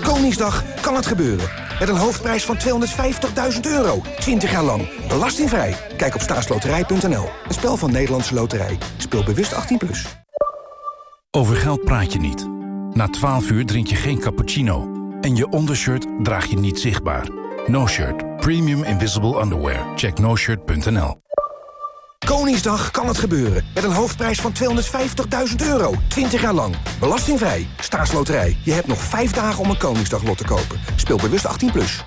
Speaker 15: Koningsdag kan het gebeuren. Met een hoofdprijs van 250.000 euro. 20 jaar lang. Belastingvrij. Kijk op staatsloterij.nl. Een spel van Nederlandse Loterij. Speel bewust 18+. Plus.
Speaker 5: Over geld praat je niet. Na 12 uur drink je geen cappuccino. En je ondershirt draag je niet zichtbaar. No Shirt. Premium Invisible Underwear. Check noshirt.nl
Speaker 15: Koningsdag kan het gebeuren. Met een hoofdprijs van 250.000 euro. 20 jaar lang. Belastingvrij. Staatsloterij. Je hebt nog 5 dagen om een Koningsdaglot te kopen. Speel bewust 18+. Plus.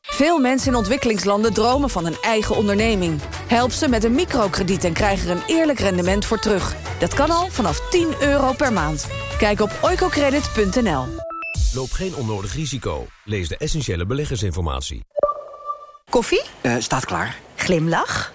Speaker 16: Veel mensen in ontwikkelingslanden dromen van een eigen onderneming. Help ze met een microkrediet en krijg er een eerlijk rendement voor terug. Dat kan al vanaf 10 euro per maand. Kijk op oicocredit.nl.
Speaker 17: Loop geen onnodig risico. Lees de essentiële beleggersinformatie.
Speaker 18: Koffie?
Speaker 19: staat klaar.
Speaker 18: Glimlach?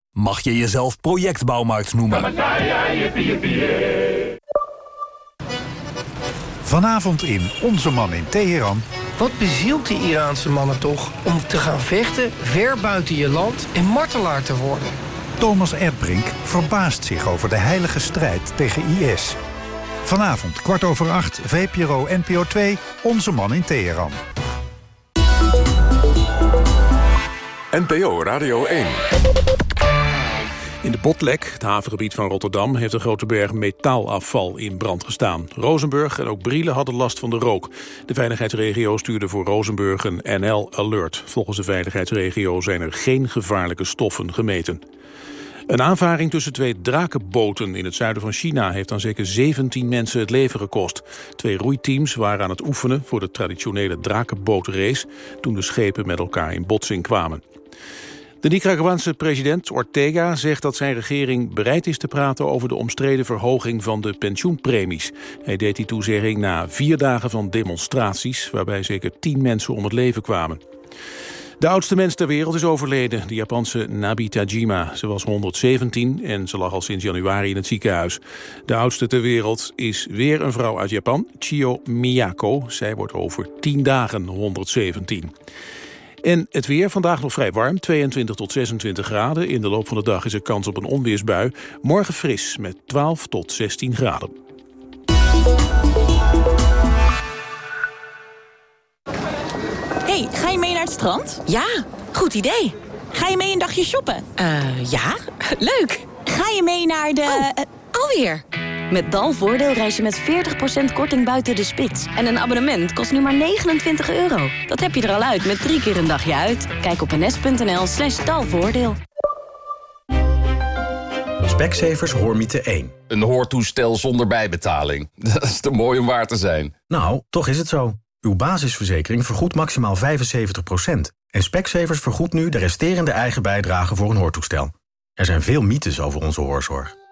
Speaker 20: mag je jezelf projectbouwmarkt noemen.
Speaker 21: Vanavond in Onze Man in Teheran...
Speaker 2: Wat bezielt die Iraanse mannen toch om te gaan vechten ver buiten je land en martelaar te worden?
Speaker 21: Thomas Erdbrink verbaast zich over de heilige strijd tegen IS. Vanavond kwart over acht, VPRO NPO 2, Onze Man in Teheran.
Speaker 22: NPO Radio 1.
Speaker 1: In de Botlek, het havengebied van Rotterdam, heeft een grote berg metaalafval in brand gestaan. Rozenburg en ook Brielen hadden last van de rook. De veiligheidsregio stuurde voor Rozenburg een NL-alert. Volgens de veiligheidsregio zijn er geen gevaarlijke stoffen gemeten. Een aanvaring tussen twee drakenboten in het zuiden van China... heeft aan zeker 17 mensen het leven gekost. Twee roeiteams waren aan het oefenen voor de traditionele drakenbootrace... toen de schepen met elkaar in botsing kwamen. De Nicaraguaanse president Ortega zegt dat zijn regering bereid is te praten over de omstreden verhoging van de pensioenpremies. Hij deed die toezegging na vier dagen van demonstraties waarbij zeker tien mensen om het leven kwamen. De oudste mens ter wereld is overleden, de Japanse Nabitajima. Ze was 117 en ze lag al sinds januari in het ziekenhuis. De oudste ter wereld is weer een vrouw uit Japan, Chio Miyako. Zij wordt over 10 dagen 117. En het weer, vandaag nog vrij warm, 22 tot 26 graden. In de loop van de dag is er kans op een onweersbui. Morgen fris met 12 tot 16 graden.
Speaker 23: hey, ga je mee naar het strand? Ja, goed idee. Ga je mee een dagje shoppen? Eh, ja, leuk. Ga je mee naar de... Oh, alweer. Met Dalvoordeel reis je met 40% korting buiten de spits. En een abonnement kost nu maar 29 euro. Dat heb je er al uit met drie keer een dagje uit. Kijk op ns.nl slash dalvoordeel.
Speaker 24: Specsavers Hoormiete 1.
Speaker 25: Een hoortoestel zonder bijbetaling. Dat is te mooi om waar te zijn.
Speaker 24: Nou, toch is het zo. Uw basisverzekering vergoedt maximaal 75%. En Specsavers vergoedt nu de resterende eigen bijdrage voor een hoortoestel. Er zijn veel mythes over onze hoorzorg.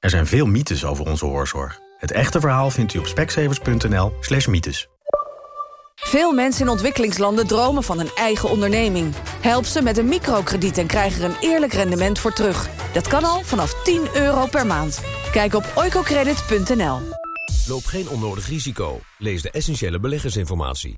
Speaker 24: Er zijn veel mythes over onze hoorzorg. Het echte verhaal vindt u op specsavers.nl slash mythes.
Speaker 16: Veel mensen in ontwikkelingslanden dromen van een eigen onderneming. Help ze met een microkrediet en krijg er een eerlijk rendement voor terug. Dat kan al vanaf 10 euro per maand. Kijk op oicocredit.nl.
Speaker 17: Loop geen onnodig risico. Lees de essentiële beleggersinformatie.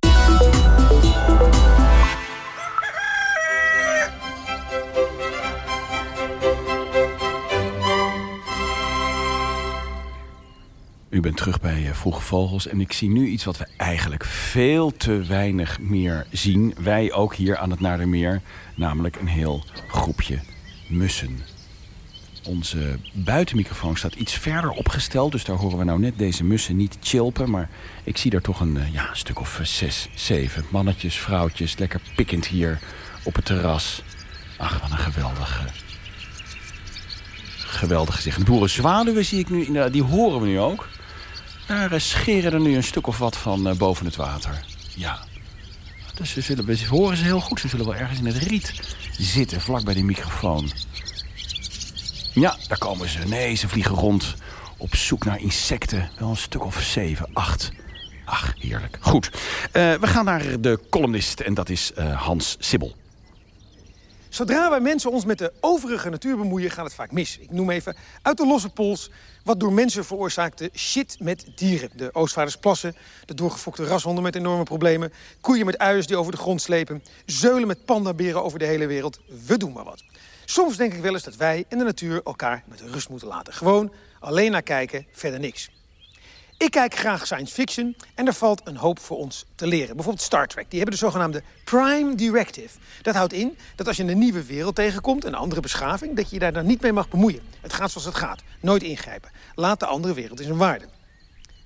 Speaker 10: U bent terug bij uh, Vroege Vogels en ik zie nu iets wat we eigenlijk veel te weinig meer zien. Wij ook hier aan het Naardermeer, namelijk een heel groepje mussen. Onze buitenmicrofoon staat iets verder opgesteld. Dus daar horen we nou net deze mussen niet chilpen. Maar ik zie daar toch een eh, ja, stuk of eh, zes, zeven mannetjes, vrouwtjes. Lekker pikkend hier op het terras. Ach, wat een geweldige... Geweldig gezicht. Boerenzwaluwen zie ik nu, die horen we nu ook. Daar scheren er nu een stuk of wat van boven het water. Ja. Dus ze zullen, horen ze heel goed. Ze zullen wel ergens in het riet zitten, vlak bij die microfoon. Ja, daar komen ze. Nee, ze vliegen rond op zoek naar insecten. Wel een stuk of zeven, acht. Ach, heerlijk. Goed. Uh, we gaan naar de columnist en dat is uh, Hans Sibbel.
Speaker 26: Zodra wij mensen ons met de overige natuur bemoeien, gaat het vaak mis. Ik noem even uit de losse pols wat door mensen veroorzaakte shit met dieren. De Oostvaardersplassen, de doorgefokte rashonden met enorme problemen... koeien met uiers die over de grond slepen... zeulen met pandaberen over de hele wereld. We doen maar wat. Soms denk ik wel eens dat wij en de natuur elkaar met rust moeten laten. Gewoon alleen naar kijken, verder niks. Ik kijk graag science fiction en er valt een hoop voor ons te leren. Bijvoorbeeld Star Trek. Die hebben de zogenaamde Prime Directive. Dat houdt in dat als je een nieuwe wereld tegenkomt, een andere beschaving... dat je je daar dan niet mee mag bemoeien. Het gaat zoals het gaat. Nooit ingrijpen. Laat de andere wereld in zijn waarde.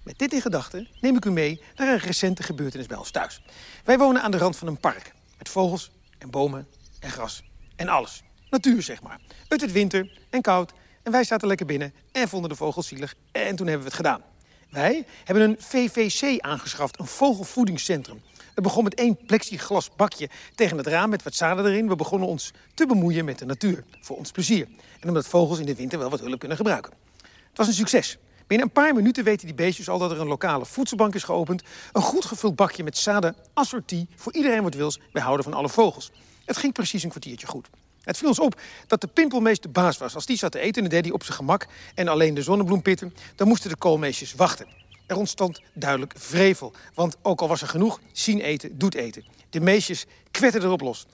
Speaker 26: Met dit in gedachten neem ik u mee naar een recente gebeurtenis bij ons thuis. Wij wonen aan de rand van een park. Met vogels en bomen en gras en alles. Natuur, zeg maar. Het is winter en koud en wij zaten lekker binnen en vonden de vogels zielig. En toen hebben we het gedaan. Wij hebben een VVC aangeschaft, een vogelvoedingscentrum. Het begon met één plexiglas bakje tegen het raam met wat zaden erin. We begonnen ons te bemoeien met de natuur, voor ons plezier. En omdat vogels in de winter wel wat hulp kunnen gebruiken. Het was een succes. Binnen een paar minuten weten die beestjes al dat er een lokale voedselbank is geopend. Een goed gevuld bakje met zaden, assortie, voor iedereen wat wils. Wij houden van alle vogels. Het ging precies een kwartiertje goed. Het viel ons op dat de pimpelmees de baas was. Als die zat te eten en deed hij op zijn gemak en alleen de zonnebloem pitten... dan moesten de koolmeesjes wachten. Er ontstond duidelijk vrevel. Want ook al was er genoeg, zien eten doet eten. De meesjes kwetten erop los.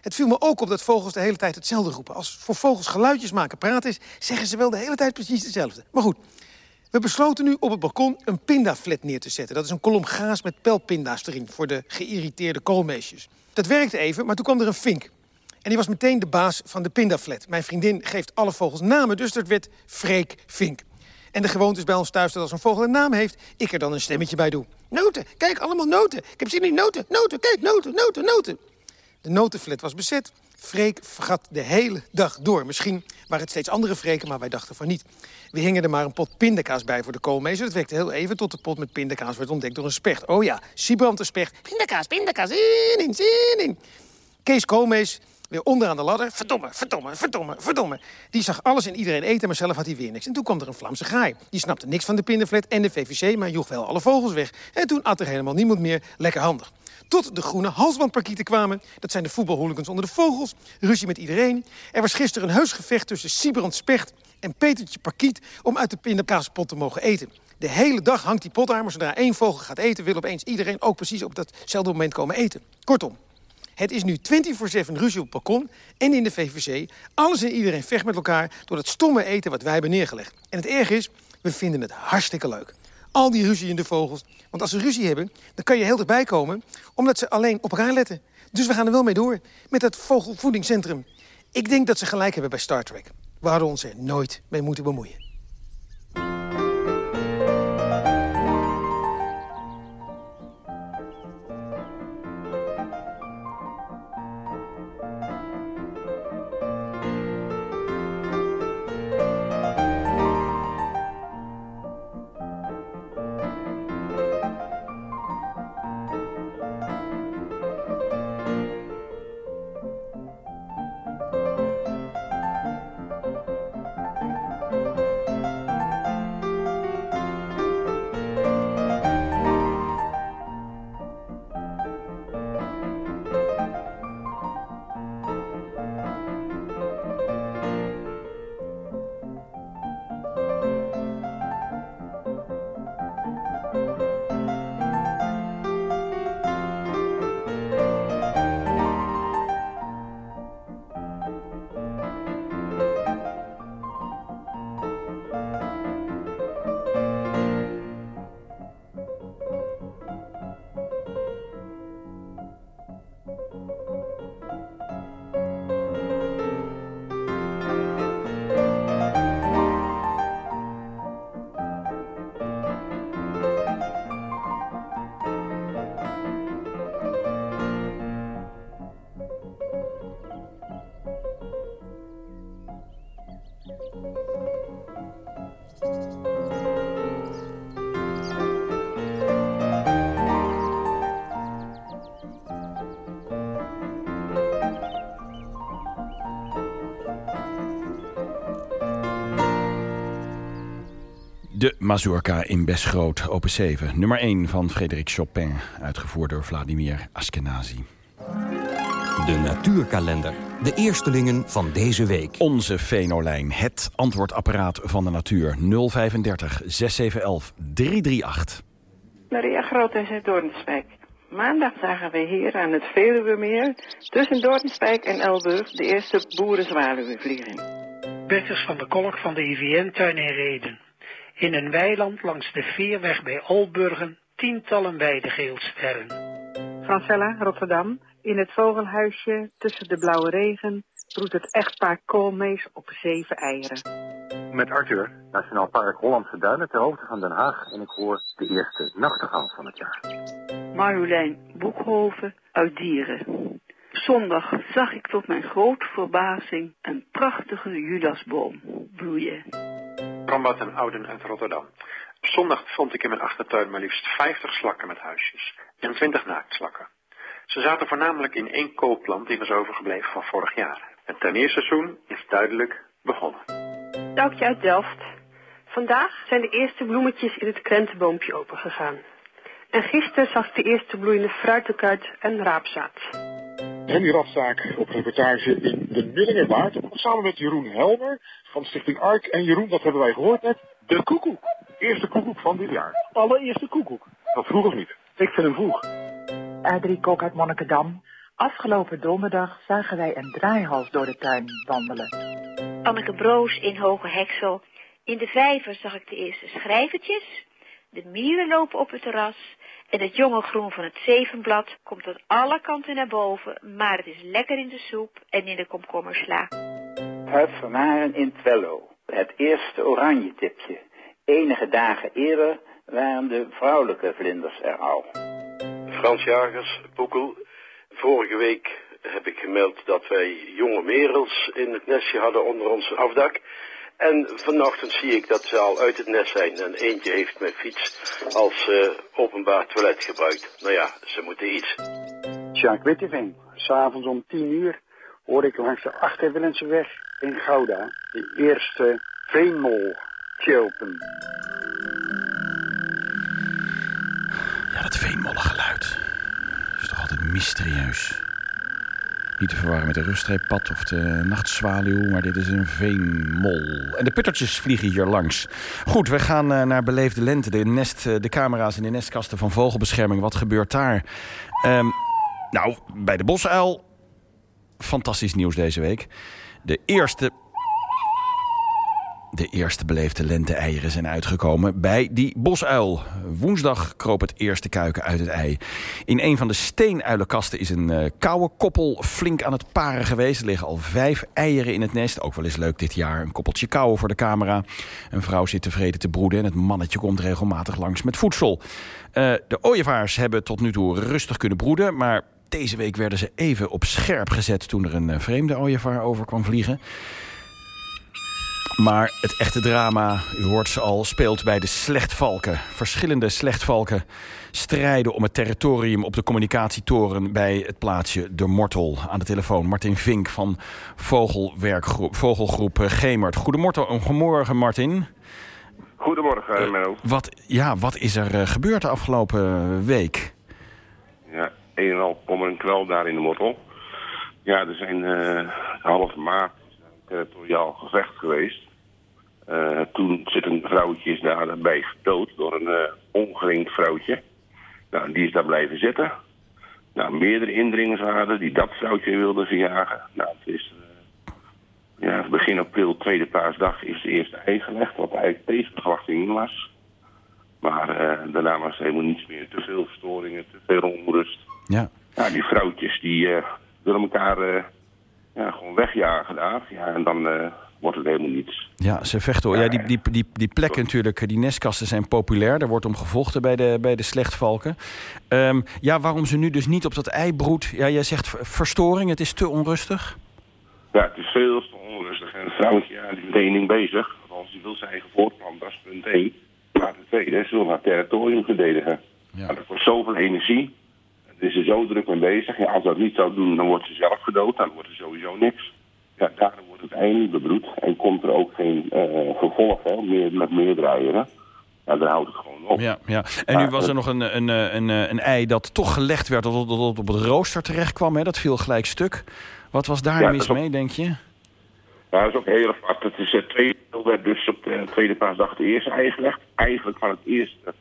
Speaker 26: Het viel me ook op dat vogels de hele tijd hetzelfde roepen. Als voor vogels geluidjes maken praten is, zeggen ze wel de hele tijd precies hetzelfde. Maar goed, we besloten nu op het balkon een pindaflet neer te zetten. Dat is een kolom gaas met pelpinda's erin voor de geïrriteerde koolmeesjes. Dat werkte even, maar toen kwam er een vink. En die was meteen de baas van de pindaflet. Mijn vriendin geeft alle vogels namen, dus dat werd Freek Vink. En de gewoonte is bij ons thuis dat als een vogel een naam heeft... ik er dan een stemmetje bij doe. Noten, kijk, allemaal noten. Ik heb zin in noten, noten, kijk, noten, noten, noten. De notenflat was bezet. Freek vergat de hele dag door. Misschien waren het steeds andere freken, maar wij dachten van niet. We hingen er maar een pot pindakaas bij voor de koolmeester. Dat werkte heel even tot de pot met pindakaas werd ontdekt door een specht. Oh ja, Siebrand de specht. Pindakaas, pindakaas, zin in, zin in. Kees Koolmees weer onderaan de ladder. Verdomme, verdomme, verdomme, verdomme. Die zag alles en iedereen eten, maar zelf had hij weer niks. En toen kwam er een Vlaamse gaai. Die snapte niks van de pindenflat en de VVC, maar joeg wel alle vogels weg. En toen at er helemaal niemand meer lekker handig. Tot de groene halsbandparkieten kwamen. Dat zijn de voetbalhooligans onder de vogels. Ruzie met iedereen. Er was gisteren een heus gevecht tussen Siebrand Specht en Petertje Parkiet... om uit de pindakaaspot te mogen eten. De hele dag hangt die pot aan, maar zodra één vogel gaat eten... wil opeens iedereen ook precies op datzelfde moment komen eten. Kortom, het is nu 24-7 ruzie op het balkon en in de VVC. Alles en iedereen vecht met elkaar door het stomme eten wat wij hebben neergelegd. En het erg is, we vinden het hartstikke leuk. Al die ruzie in de vogels. Want als ze ruzie hebben, dan kan je heel erbij komen... omdat ze alleen op elkaar letten. Dus we gaan er wel mee door met het vogelvoedingscentrum. Ik denk dat ze gelijk hebben bij Star Trek. We hadden ons er nooit mee moeten bemoeien.
Speaker 10: De Mazurka in Besgroot, open 7. Nummer 1 van Frédéric Chopin, uitgevoerd door Vladimir Askenazi.
Speaker 17: De natuurkalender. De eerstelingen van deze week.
Speaker 10: Onze Venolijn, het antwoordapparaat van de natuur. 035 6711 338.
Speaker 27: Maria Groot en Doornspijk. Maandag zagen we hier aan het Veluwemeer... tussen Doornspijk en Elburg de eerste boerenzwaluwen vliegen.
Speaker 28: Bertus van der Kolk van de IVN-tuin in Reden. In een weiland langs de Veerweg bij Olburgen tientallen weidegeelsterren.
Speaker 29: Francella, Rotterdam. In het vogelhuisje tussen de blauwe regen broedt het echtpaar koolmees op zeven eieren.
Speaker 30: Met Arthur, Nationaal Park Hollandse Duinen ter hoogte van Den Haag. En ik hoor de eerste nachtegaal van het jaar.
Speaker 31: Marjolein Boekhoven uit Dieren. Zondag zag ik tot mijn grote verbazing een prachtige judasboom bloeien.
Speaker 22: Rambat en Ouden uit Rotterdam. Op zondag vond ik in mijn achtertuin maar liefst 50 slakken met huisjes en 20 naaktslakken. Ze zaten voornamelijk in één koopland die was overgebleven van vorig jaar. Het tuinierseizoen is duidelijk begonnen.
Speaker 32: Doukje uit Delft. Vandaag zijn de eerste bloemetjes in het krentenboompje opengegaan. En gisteren zag ik de eerste bloeiende fruitenkuit en raapzaad.
Speaker 33: Henny Radzaak op reportage in de Millingerwaard. Samen met Jeroen Helmer van Stichting Ark. En Jeroen, dat hebben wij gehoord net, de koekoek. Eerste koekoek van dit jaar. Allereerste koekoek. Dat vroeg of niet? Ik vind hem vroeg.
Speaker 34: Adrie Kok uit Monnikendam. Afgelopen donderdag zagen wij een draaihals door de tuin wandelen.
Speaker 35: Anneke Broos in Hoge Heksel. In de vijver zag ik de eerste schrijvertjes. De mieren lopen op het terras. En het jonge groen van het zevenblad komt tot alle kanten naar boven, maar het is lekker in de soep en in de komkommersla.
Speaker 36: Huid Vermaren in Twello. Het eerste oranje tipje. Enige dagen eerder waren de vrouwelijke vlinders er al.
Speaker 37: Frans Jagers, Boekel. Vorige week heb ik gemeld dat wij jonge merels in het nestje hadden onder ons afdak. En vanochtend zie ik dat ze al uit het nest zijn. En eentje heeft mijn fiets als uh, openbaar toilet gebruikt. Nou ja, ze moeten iets.
Speaker 38: Sjaak Witteveen. S'avonds om tien uur hoor ik langs de Achterwillenseweg in Gouda de eerste veenmol chilpen.
Speaker 10: Ja, dat veenmollengeluid. is toch altijd mysterieus. Niet te verwarren met de ruststreeppad of de nachtzwaluw, maar dit is een veenmol. En de puttertjes vliegen hier langs. Goed, we gaan uh, naar Beleefde Lente. De, nest, uh, de camera's in de nestkasten van Vogelbescherming. Wat gebeurt daar? Um, nou, bij de bosuil. Fantastisch nieuws deze week. De eerste de eerste beleefde lente-eieren zijn uitgekomen bij die bosuil. Woensdag kroop het eerste kuiken uit het ei. In een van de steenuilenkasten is een uh, koude koppel flink aan het paren geweest. Er liggen al vijf eieren in het nest. Ook wel eens leuk dit jaar. Een koppeltje kauwen voor de camera. Een vrouw zit tevreden te broeden en het mannetje komt regelmatig langs met voedsel. Uh, de ooievaars hebben tot nu toe rustig kunnen broeden, maar... Deze week werden ze even op scherp gezet toen er een uh, vreemde ooievaar over kwam vliegen. Maar het echte drama, u hoort ze al, speelt bij de slechtvalken. Verschillende slechtvalken strijden om het territorium op de communicatietoren... bij het plaatsje De Mortel. Aan de telefoon Martin Vink van Vogelwerkgroep, Vogelgroep Gemert. Goedemorgen, Martin.
Speaker 39: Goedemorgen, Menno.
Speaker 10: Wat, ja, wat is er gebeurd de afgelopen week?
Speaker 39: Ja, een en al kommer en kwel daar in de Mortel. Ja, er zijn uh, half maart territoriaal gevecht geweest. Uh, toen zit een vrouwtje is daarbij gedood door een uh, ongeringd vrouwtje. Nou, die is daar blijven zitten. Nou, meerdere indringers waren die dat vrouwtje wilden verjagen. Nou, het is uh, ja, begin april, tweede paasdag, is de eerste ei gelegd, wat eigenlijk tegen verwachting was. Maar daarna was er helemaal niets meer. Te veel verstoringen, te veel onrust.
Speaker 10: Ja.
Speaker 39: Nou, die vrouwtjes die willen elkaar ja, gewoon wegjagen daar. Ja, en dan uh, wordt het helemaal niets.
Speaker 10: Ja, ze vechten. Ja, ja die, die, die, die plekken natuurlijk, die nestkasten zijn populair. Daar wordt om gevochten bij de, bij de slechtvalken. Um, ja, waarom ze nu dus niet op dat ei broedt. Ja, jij zegt verstoring, het is te onrustig.
Speaker 39: Ja, het is veel te onrustig. En het vrouwtje ja, die is met één ding bezig. Als die wil zijn eigen voortplant, dat is punt één. Maar ten tweede, ze wil haar territorium verdedigen. Ja. dat kost zoveel energie is er zo druk mee bezig. Ja, als dat niet zou doen, dan wordt ze zelf gedood. Dan wordt er sowieso niks. Ja, daarom wordt het eindelijk bebroed. En komt er ook geen uh, vervolg hè, meer, met meer eieren. Ja, dan houdt het gewoon op.
Speaker 10: Ja, ja. En nu was er
Speaker 39: eh,
Speaker 10: nog een, een, een, een, een ei dat toch gelegd werd... dat op het rooster terecht kwam. Hè? Dat viel gelijk stuk. Wat was daar
Speaker 39: Ja,
Speaker 10: mis
Speaker 39: ook-
Speaker 10: mee, denk je?
Speaker 39: Ja, dat is ook heel apart. Het is het tweede werd dus op de tweede paasdag de eerste ei gelegd. Eigenlijk van het eerste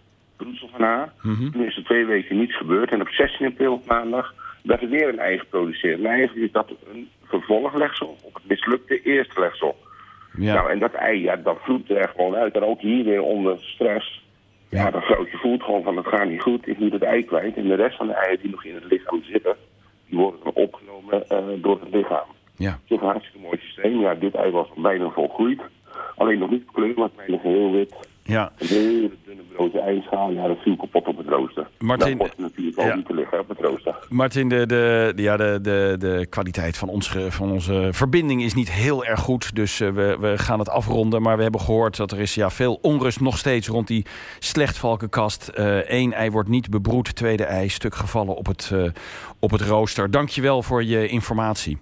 Speaker 39: van haar.
Speaker 10: Mhm.
Speaker 39: Toen is er twee weken niets gebeurd. En op 16 april op maandag werd er weer een ei geproduceerd. En eigenlijk is dat een vervolglegsel op het mislukte eerste legsel.
Speaker 10: Ja.
Speaker 39: Nou, en dat ei, ja, dat vloept er gewoon uit. En ook hier weer onder stress. Ja, dat vrouwtje voelt gewoon van het gaat niet goed. Ik moet het ei kwijt. En de rest van de eieren die nog in het lichaam zitten, die worden opgenomen eh, door het lichaam.
Speaker 10: Ja.
Speaker 39: Het is een hartstikke mooi systeem. Ja, dit ei was bijna volgroeid. Alleen nog niet kleur, maar bijna heel wit.
Speaker 10: Ja.
Speaker 39: Hele broodje ijschaal. Ja, dat viel kapot op het rooster.
Speaker 10: Martin,
Speaker 39: dat natuurlijk ook
Speaker 10: ja.
Speaker 39: niet te liggen op het rooster.
Speaker 10: Martin, de, de, ja, de, de, de kwaliteit van, ons, ge- van onze verbinding is niet heel erg goed. Dus eh, we, we gaan het afronden. Maar we hebben gehoord dat er is ja, veel onrust nog steeds rond die slechtvalkenkast. Eén ei wordt niet bebroed, tweede ei stuk gevallen op het, eh, op het rooster. Dank je wel voor je informatie.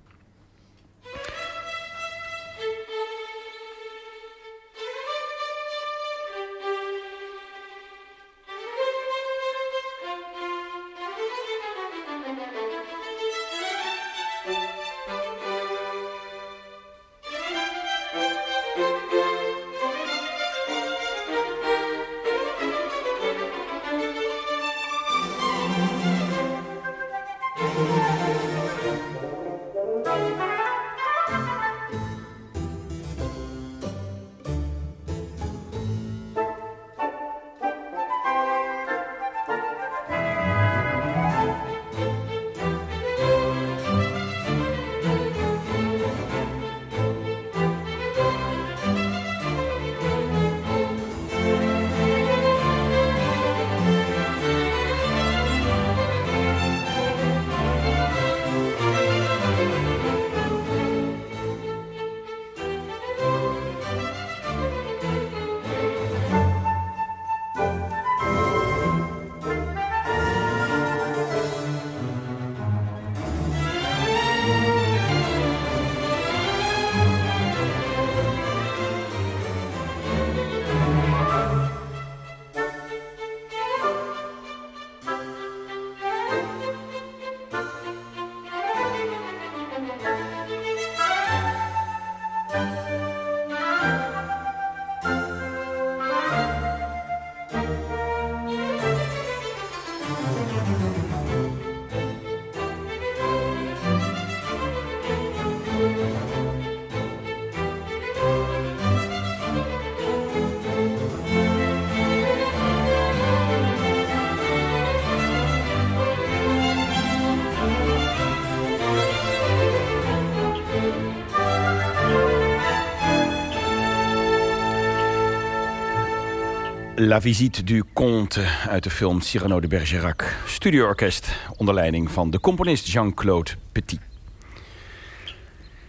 Speaker 10: La Visite du Comte uit de film Cyrano de Bergerac. Studioorkest onder leiding van de componist Jean-Claude Petit.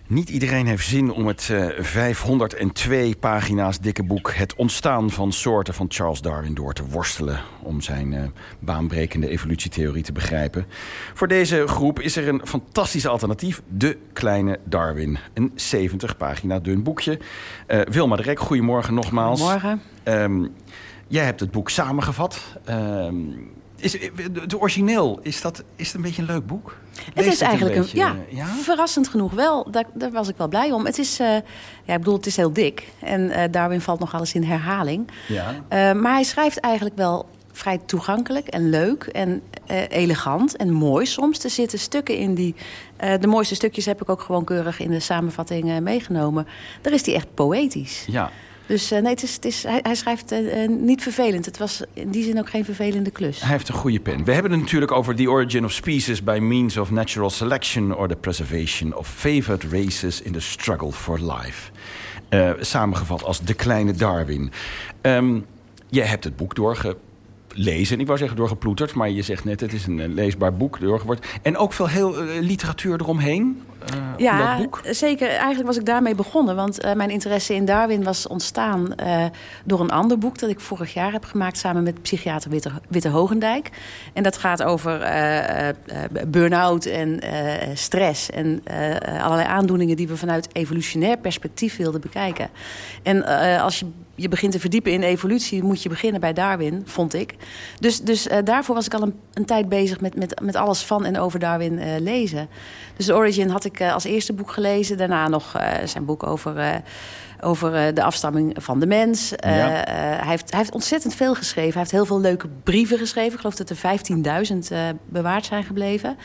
Speaker 10: Niet iedereen heeft zin om het eh, 502 pagina's dikke boek... Het ontstaan van soorten van Charles Darwin door te worstelen... om zijn eh, baanbrekende evolutietheorie te begrijpen. Voor deze groep is er een fantastisch alternatief. De Kleine Darwin. Een 70 pagina dun boekje. Eh, Wilma de Rek, goedemorgen nogmaals.
Speaker 9: Goedemorgen.
Speaker 10: Ehm, jij hebt het boek samengevat. Ehm, is, het origineel, is, dat, is het een beetje een leuk boek?
Speaker 9: Het is eigenlijk een,
Speaker 10: beetje,
Speaker 9: ja,
Speaker 10: eh, ja?
Speaker 9: verrassend genoeg wel. Daar, daar was ik wel blij om. Het is, eh, ja, ik bedoel, het is heel dik. En eh, Darwin valt nog alles in herhaling.
Speaker 10: Ja.
Speaker 9: Eh, maar hij schrijft eigenlijk wel vrij toegankelijk en leuk en eh, elegant en mooi soms. Er zitten stukken in die... eh, de mooiste stukjes heb ik ook gewoon keurig in de samenvatting eh, meegenomen. Daar is hij echt poëtisch.
Speaker 10: Ja.
Speaker 9: Dus eh, nee, het is, het is, hij, hij schrijft eh, eh, niet vervelend. Het was in die zin ook geen vervelende klus.
Speaker 10: Hij heeft een goede pen. We hebben het natuurlijk over the origin of species by means of natural selection or the preservation of favored races in the struggle for life. Samengevat als de kleine Darwin. Ehm jij hebt het boek doorgelezen. Ik wou zeggen doorgeploeterd, maar je zegt net het is een eh, leesbaar boek. Doorgewoord. En ook veel heel eh, literatuur eromheen. uh,
Speaker 9: ja,
Speaker 10: dat boek?
Speaker 9: zeker. Eigenlijk was ik daarmee begonnen. Want uh, mijn interesse in Darwin was ontstaan door een ander boek... dat ik vorig jaar heb gemaakt samen met psychiater Witte, Witte Hogendijk. En dat gaat over burn-out en stress... en allerlei aandoeningen die we vanuit evolutionair perspectief wilden bekijken. En als je je begint te verdiepen in evolutie, moet je beginnen bij Darwin, vond ik. Dus, dus uh, daarvoor was ik al een, een, tijd bezig met, met, met alles van en over Darwin uh, lezen. Dus The Origin had ik uh, als eerste boek gelezen. Daarna nog zijn boek over over de afstamming van de mens. Ja. Hij, heeft, hij heeft ontzettend veel geschreven. Hij heeft heel veel leuke brieven geschreven. Ik geloof dat er 15.000 uh, bewaard zijn gebleven.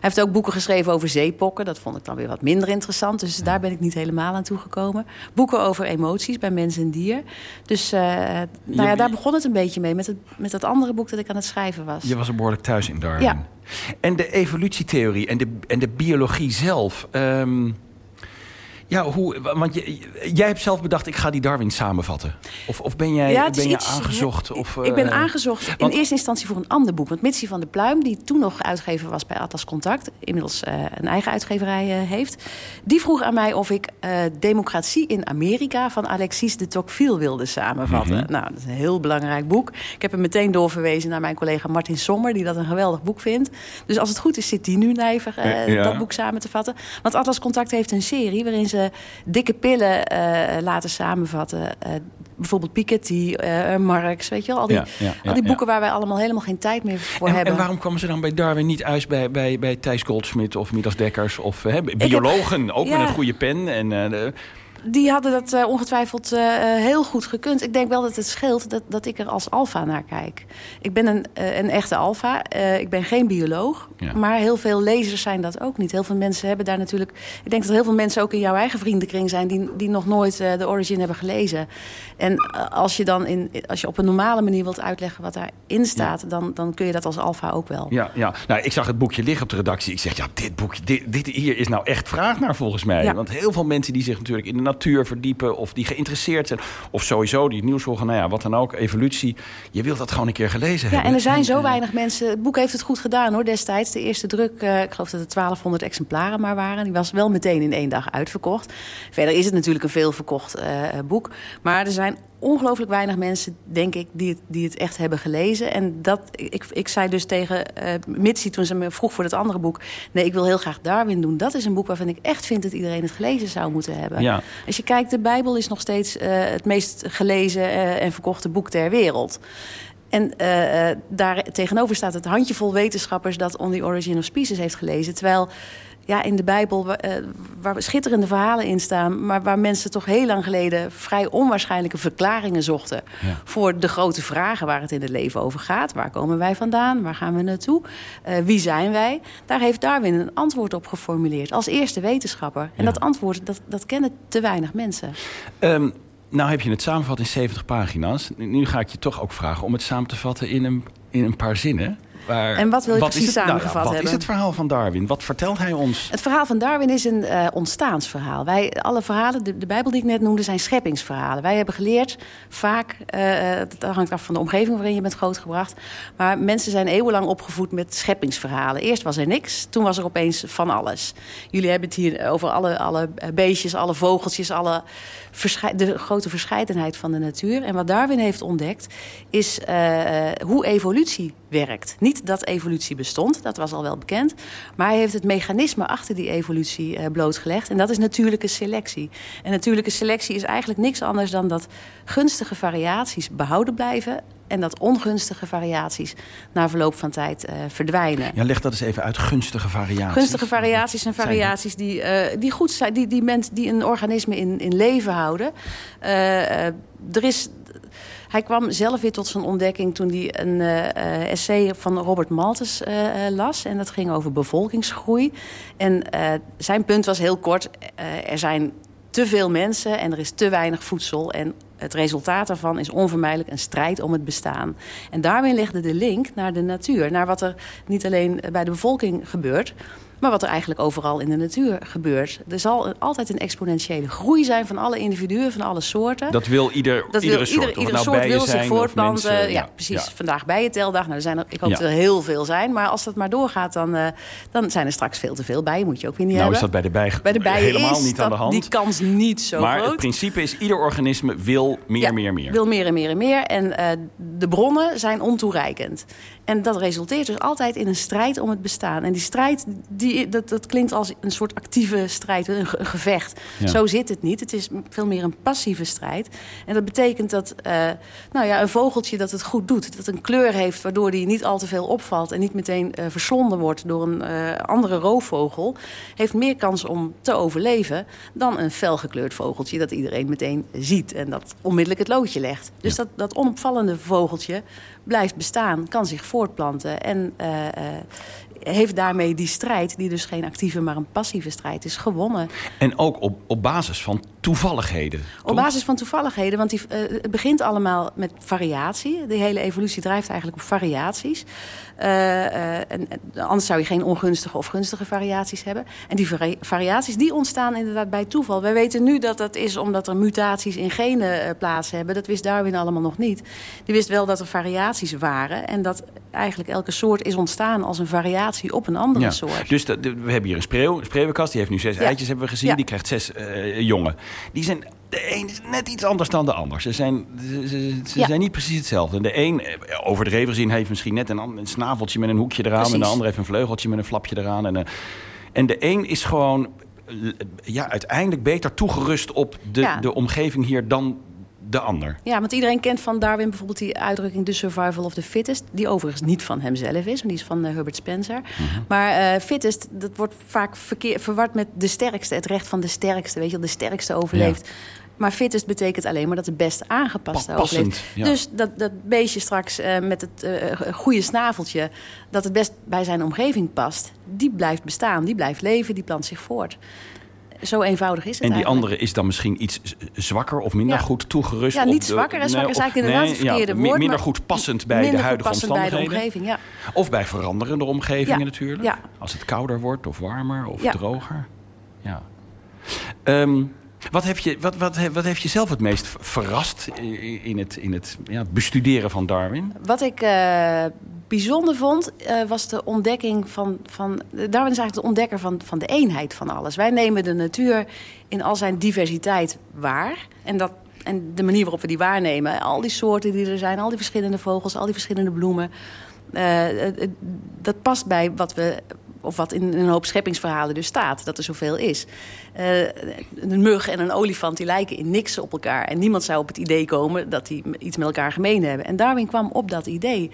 Speaker 9: Hij heeft ook boeken geschreven over zeepokken. Dat vond ik dan weer wat minder interessant. Dus daar ben ik niet helemaal aan toegekomen. Boeken over emoties bij mens en dier. Dus uh, nou ja, daar begon het een beetje mee. Met, het, met dat andere boek dat ik aan het schrijven was.
Speaker 10: Je was er behoorlijk thuis in Darwin.
Speaker 9: Ja.
Speaker 10: En de evolutietheorie en de, en de biologie zelf... Um... Ja, hoe, want je, jij hebt zelf bedacht, ik ga die Darwin samenvatten. Of, of ben jij
Speaker 9: ja,
Speaker 10: ben
Speaker 9: iets,
Speaker 10: je aangezocht? Of,
Speaker 9: ik ben aangezocht want, in eerste instantie voor een ander boek. Want Mitsi van der Pluim, die toen nog uitgever was bij Atlas Contact... inmiddels uh, een eigen uitgeverij uh, heeft... die vroeg aan mij of ik uh, Democratie in Amerika... van Alexis de Tocqueville wilde samenvatten. Mm -hmm. Nou, dat is een heel belangrijk boek. Ik heb hem meteen doorverwezen naar mijn collega Martin Sommer... die dat een geweldig boek vindt. Dus als het goed is, zit die nu nijver ja. dat boek samen te vatten. Want Atlas Contact heeft een serie waarin ze dikke pillen uh, laten samenvatten. Uh, bijvoorbeeld Piketty, uh, Marx, weet je wel. Al die,
Speaker 10: ja, ja, ja,
Speaker 9: al die boeken waar wij allemaal helemaal geen tijd meer voor
Speaker 10: en,
Speaker 9: hebben.
Speaker 10: En waarom kwamen ze dan bij Darwin niet uit bij, bij, bij Thijs Goldsmit of Midas Dekkers? Of biologen, heb, ook met een goede pen en...
Speaker 9: Die hadden dat uh, ongetwijfeld uh, heel goed gekund. Ik denk wel dat het scheelt dat, dat ik er als alfa naar kijk. Ik ben een, uh, een echte alfa. ik ben geen bioloog. Ja. Maar heel veel lezers zijn dat ook niet. Heel veel mensen hebben daar natuurlijk... Ik denk dat heel veel mensen ook in jouw eigen vriendenkring zijn... die, die nog nooit de Origin hebben gelezen. En als je dan in, als je op een normale manier wilt uitleggen wat daarin staat... Ja. Dan, dan kun je dat als alfa ook wel.
Speaker 10: Ja, ja. Nou, ik zag het boekje liggen op de redactie. Ik zeg, ja, dit boekje, dit, dit hier is nou echt vraag naar volgens mij. Ja. Want heel veel mensen die zich natuurlijk in de natuur verdiepen... of die geïnteresseerd zijn, of sowieso die het nieuws volgen... nou ja, wat dan ook, evolutie. Je wilt dat gewoon een keer gelezen
Speaker 9: ja,
Speaker 10: hebben.
Speaker 9: en er zijn zo weinig mensen... Het boek heeft het goed gedaan, hoor, destijds. De eerste druk, uh, ik geloof dat er 1200 exemplaren maar waren. Die was wel meteen in één dag uitverkocht. Verder is het natuurlijk een veel verkocht uh, boek. Maar er zijn ongelooflijk weinig mensen, denk ik, die het, die het echt hebben gelezen. En dat, ik, ik zei dus tegen uh, Mitzi toen ze me vroeg voor dat andere boek... nee, ik wil heel graag Darwin doen. Dat is een boek waarvan ik echt vind dat iedereen het gelezen zou moeten hebben.
Speaker 10: Ja.
Speaker 9: Als je kijkt, de Bijbel is nog steeds uh, het meest gelezen uh, en verkochte boek ter wereld. En daar tegenover staat het handjevol wetenschappers... dat On the Origin of Species heeft gelezen. Terwijl ja, in de Bijbel uh, waar schitterende verhalen in staan... maar waar mensen toch heel lang geleden vrij onwaarschijnlijke verklaringen zochten...
Speaker 10: Ja.
Speaker 9: voor de grote vragen waar het in het leven over gaat. Waar komen wij vandaan? Waar gaan we naartoe? Uh, wie zijn wij? Daar heeft Darwin een antwoord op geformuleerd als eerste wetenschapper. En
Speaker 10: Ja.
Speaker 9: dat antwoord, dat, dat kennen te weinig mensen.
Speaker 10: Ehm, nou heb je het samengevat in 70 pagina's. Nu- Nu ga ik je toch ook vragen om het samen te vatten in een, in een paar zinnen.
Speaker 9: En wat wil je precies
Speaker 10: nou
Speaker 9: samengevat
Speaker 10: wat
Speaker 9: hebben?
Speaker 10: is het verhaal van Darwin? Wat vertelt hij ons?
Speaker 9: Het verhaal van Darwin is een uh, ontstaansverhaal. Wij, alle verhalen, de, de Bijbel die ik net noemde, zijn scheppingsverhalen. Wij hebben geleerd, vaak, uh, dat hangt af van de omgeving waarin je bent grootgebracht... maar mensen zijn eeuwenlang opgevoed met scheppingsverhalen. Eerst was er niks, toen was er opeens van alles. Jullie hebben het hier over alle, alle beestjes, alle vogeltjes... Alle de grote verscheidenheid van de natuur. En wat Darwin heeft ontdekt, is uh, hoe evolutie werkt. Niet dat evolutie bestond, dat was al wel bekend. Maar hij heeft het mechanisme achter die evolutie uh, blootgelegd. En dat is natuurlijke selectie. En natuurlijke selectie is eigenlijk niks anders dan dat gunstige variaties behouden blijven... en dat ongunstige variaties na verloop van tijd uh, verdwijnen.
Speaker 10: Ja, leg dat eens even uit. Gunstige variaties.
Speaker 9: Gunstige variaties zijn variaties die, uh, die goed zijn, die, die, mens, die een organisme in, in leven houden. Uh, er is hij kwam zelf weer tot zijn ontdekking toen hij een uh, essay van Robert Malthus uh, las. En dat ging over bevolkingsgroei. En zijn punt was heel kort. er zijn te veel mensen en er is te weinig voedsel. En het resultaat daarvan is onvermijdelijk een strijd om het bestaan. En daarmee legde de link naar de natuur. Naar wat er niet alleen bij de bevolking gebeurt... Maar wat er eigenlijk overal in de natuur gebeurt. Er zal altijd een exponentiële groei zijn van alle individuen, van alle soorten.
Speaker 10: Dat wil ieder,
Speaker 9: dat
Speaker 10: iedere
Speaker 9: wil,
Speaker 10: soort.
Speaker 9: Ieder, iedere
Speaker 10: nou
Speaker 9: soort wil zich voortplanten.
Speaker 10: Mensen,
Speaker 9: ja, precies.
Speaker 10: Ja.
Speaker 9: Vandaag bijenteldag. Nou, er zijn er, ik hoop dat er heel veel zijn. Maar als dat maar doorgaat, dan, uh, dan zijn er straks veel te veel bijen. Moet je ook weer niet
Speaker 10: nou
Speaker 9: hebben.
Speaker 10: is dat bij de, bij,
Speaker 9: bij de bijen
Speaker 10: helemaal
Speaker 9: is
Speaker 10: niet aan de hand.
Speaker 9: die kans niet zo
Speaker 10: maar
Speaker 9: groot.
Speaker 10: het principe is, ieder organisme wil meer, meer, meer.
Speaker 9: wil meer en meer en meer. En uh, de bronnen zijn ontoereikend. En dat resulteert dus altijd in een strijd om het bestaan. En die strijd, die, dat, dat klinkt als een soort actieve strijd, een, een gevecht.
Speaker 10: Ja.
Speaker 9: Zo zit het niet. Het is veel meer een passieve strijd. En dat betekent dat uh, nou ja, een vogeltje dat het goed doet. Dat een kleur heeft waardoor die niet al te veel opvalt... en niet meteen uh, verslonden wordt door een uh, andere roofvogel... heeft meer kans om te overleven dan een felgekleurd vogeltje... dat iedereen meteen ziet en dat onmiddellijk het loodje legt. Dus ja. dat, dat onopvallende vogeltje blijft bestaan, kan zich voortplanten... en uh, uh, heeft daarmee die strijd, die dus geen actieve, maar een passieve strijd is, gewonnen.
Speaker 10: En ook op, op basis van toevalligheden.
Speaker 9: Op
Speaker 10: toch?
Speaker 9: basis van toevalligheden, want die, uh, het begint allemaal met variatie. De hele evolutie drijft eigenlijk op variaties. Uh, en, anders zou je geen ongunstige of gunstige variaties hebben. En die vari variaties die ontstaan inderdaad bij toeval. Wij weten nu dat dat is omdat er mutaties in genen uh, plaats hebben. Dat wist Darwin allemaal nog niet. Die wist wel dat er variaties waren. En dat eigenlijk elke soort is ontstaan als een variatie op een andere
Speaker 10: ja.
Speaker 9: soort.
Speaker 10: Dus de, we hebben hier een spreeuw, een spreeuwenkast. Die heeft nu zes ja. eitjes hebben we gezien.
Speaker 9: Ja.
Speaker 10: Die krijgt zes uh, jongen. Die zijn de een is net iets anders dan de ander. Ze zijn, ze, ze, ze ja. zijn niet precies hetzelfde. De een, overdreven gezien, heeft misschien net een, een snaveltje met een hoekje eraan. Precies. En de ander heeft een vleugeltje met een flapje eraan. En, uh, en de een is gewoon ja, uiteindelijk beter toegerust op de, ja. de omgeving hier dan de ander.
Speaker 9: Ja, want iedereen kent van Darwin bijvoorbeeld die uitdrukking... the survival of the fittest, die overigens niet van hemzelf is... maar die is van uh, Herbert Spencer. Mm -hmm. Maar uh, fittest, dat wordt vaak verkeer, verward met de sterkste... het recht van de sterkste, weet je wel, de sterkste overleeft... Ja. Maar fittest betekent alleen maar dat de best aangepaste
Speaker 10: pa. Ja.
Speaker 9: Dus dat, dat beestje straks uh, met het uh, goede snaveltje... dat het best bij zijn omgeving past... die blijft bestaan, die blijft leven, die plant zich voort. Zo eenvoudig is het
Speaker 10: En die
Speaker 9: eigenlijk.
Speaker 10: andere is dan misschien iets zwakker of minder
Speaker 9: ja.
Speaker 10: goed toegerust?
Speaker 9: Ja, niet
Speaker 10: op de,
Speaker 9: zwakker. En zwakker
Speaker 10: nee,
Speaker 9: is eigenlijk inderdaad het verkeerde
Speaker 10: ja,
Speaker 9: woord.
Speaker 10: Minder goed passend bij
Speaker 9: minder
Speaker 10: de huidige
Speaker 9: passend
Speaker 10: omstandigheden.
Speaker 9: bij de omgeving, ja.
Speaker 10: Of bij veranderende omgevingen natuurlijk. Als het kouder wordt of warmer of droger. Ja. Um, wat, heb je, wat, wat, wat heeft je zelf het meest verrast in het, in het ja, bestuderen van Darwin?
Speaker 9: Wat ik uh, bijzonder vond, uh, was de ontdekking van, van... Darwin is eigenlijk de ontdekker van, van de eenheid van alles. Wij nemen de natuur in al zijn diversiteit waar. En, dat, en de manier waarop we die waarnemen, al die soorten die er zijn... al die verschillende vogels, al die verschillende bloemen... Uh, dat past bij wat we of wat in een hoop scheppingsverhalen dus staat, dat er zoveel is. Uh, een mug en een olifant die lijken in niks op elkaar. En niemand zou op het idee komen dat die iets met elkaar gemeen hebben. En Darwin kwam op dat idee.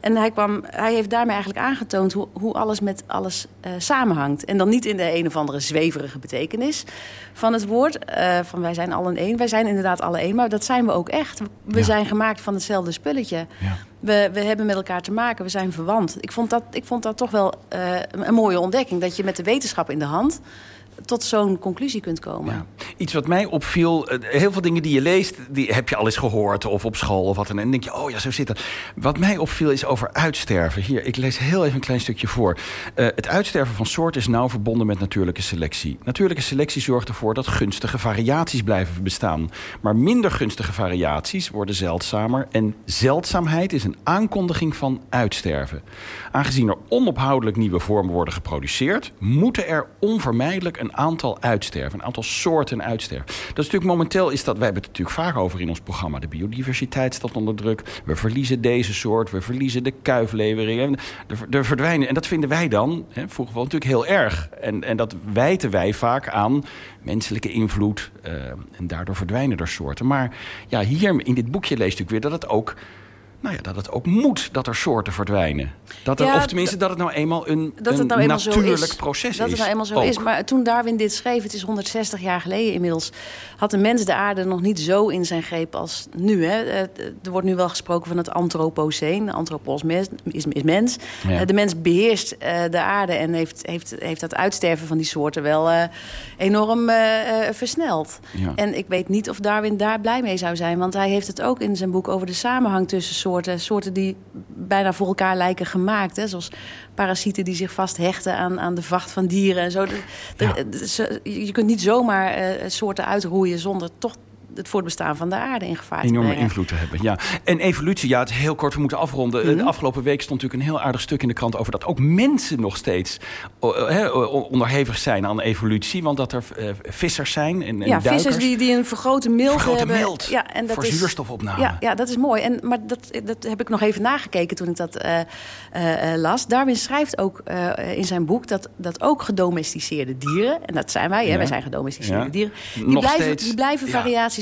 Speaker 9: En hij, kwam, hij heeft daarmee eigenlijk aangetoond hoe, hoe alles met alles uh, samenhangt. En dan niet in de een of andere zweverige betekenis van het woord. Uh, van wij zijn allen één. Wij zijn inderdaad alle één, maar dat zijn we ook echt. We ja. zijn gemaakt van hetzelfde spulletje.
Speaker 10: Ja.
Speaker 9: We, we hebben met elkaar te maken, we zijn verwant. Ik vond dat, ik vond dat toch wel uh, een mooie ontdekking. Dat je met de wetenschap in de hand tot zo'n conclusie kunt komen.
Speaker 10: Ja. Iets wat mij opviel, heel veel dingen die je leest... die heb je al eens gehoord of op school of wat dan. En denk je, oh ja, zo zit dat. Wat mij opviel is over uitsterven. Hier, ik lees heel even een klein stukje voor. Uh, het uitsterven van soorten is nauw verbonden met natuurlijke selectie. Natuurlijke selectie zorgt ervoor dat gunstige variaties blijven bestaan. Maar minder gunstige variaties worden zeldzamer... en zeldzaamheid is een aankondiging van uitsterven. Aangezien er onophoudelijk nieuwe vormen worden geproduceerd... moeten er onvermijdelijk een aantal uitsterven, een aantal soorten uitsterven. Dat is natuurlijk momenteel is dat, wij hebben het natuurlijk vaak over in ons programma. De biodiversiteit staat onder druk. We verliezen deze soort, we verliezen de kuifleveringen. Er, er verdwijnen. En dat vinden wij dan, hè, vroeger wel natuurlijk heel erg. En, en dat wijten wij vaak aan menselijke invloed. Uh, en daardoor verdwijnen er soorten. Maar ja, hier in dit boekje lees ik weer dat het ook nou ja, dat het ook moet dat er soorten verdwijnen. Dat er,
Speaker 9: ja,
Speaker 10: of tenminste dat het nou eenmaal een,
Speaker 9: dat
Speaker 10: een
Speaker 9: het nou eenmaal
Speaker 10: natuurlijk
Speaker 9: is.
Speaker 10: proces
Speaker 9: dat
Speaker 10: is.
Speaker 9: Dat het nou eenmaal zo
Speaker 10: ook.
Speaker 9: is. Maar toen Darwin dit schreef, het is 160 jaar geleden inmiddels... had de mens de aarde nog niet zo in zijn greep als nu. Hè. Er wordt nu wel gesproken van het antropoceen. Anthropos is, is, mens. Ja. De mens beheerst uh, de aarde en heeft, heeft, heeft dat uitsterven van die soorten wel enorm versneld.
Speaker 10: Ja.
Speaker 9: En ik weet niet of Darwin daar blij mee zou zijn. Want hij heeft het ook in zijn boek over de samenhang tussen soorten. Soorten die bijna voor elkaar lijken gemaakt. Hè? Zoals parasieten die zich vasthechten aan, aan de vacht van dieren en zo. je kunt niet zomaar uh, soorten uitroeien zonder toch het voortbestaan van de aarde in gevaar
Speaker 10: Enorme
Speaker 9: brengen.
Speaker 10: invloed te hebben, ja. En evolutie, ja, het heel kort, we moeten afronden.
Speaker 9: Mhm.
Speaker 10: De afgelopen week stond natuurlijk een heel aardig stuk in de krant... over dat ook mensen nog steeds onderhevig zijn aan evolutie. Want dat er uh, vissers zijn en, en
Speaker 9: Ja,
Speaker 10: duikers.
Speaker 9: vissers die, die een vergrote mild
Speaker 10: vergrote
Speaker 9: hebben.
Speaker 10: mild
Speaker 9: ja, en dat
Speaker 10: voor
Speaker 9: is,
Speaker 10: zuurstofopname.
Speaker 9: Ja, ja, dat is mooi. En, maar dat, dat heb ik nog even nagekeken toen ik dat uh, las. Darwin schrijft ook in zijn boek dat, dat ook gedomesticeerde dieren... en dat zijn wij, hè, wij zijn gedomesticeerde dieren... die
Speaker 10: nog
Speaker 9: blijven,
Speaker 10: steeds,
Speaker 9: die blijven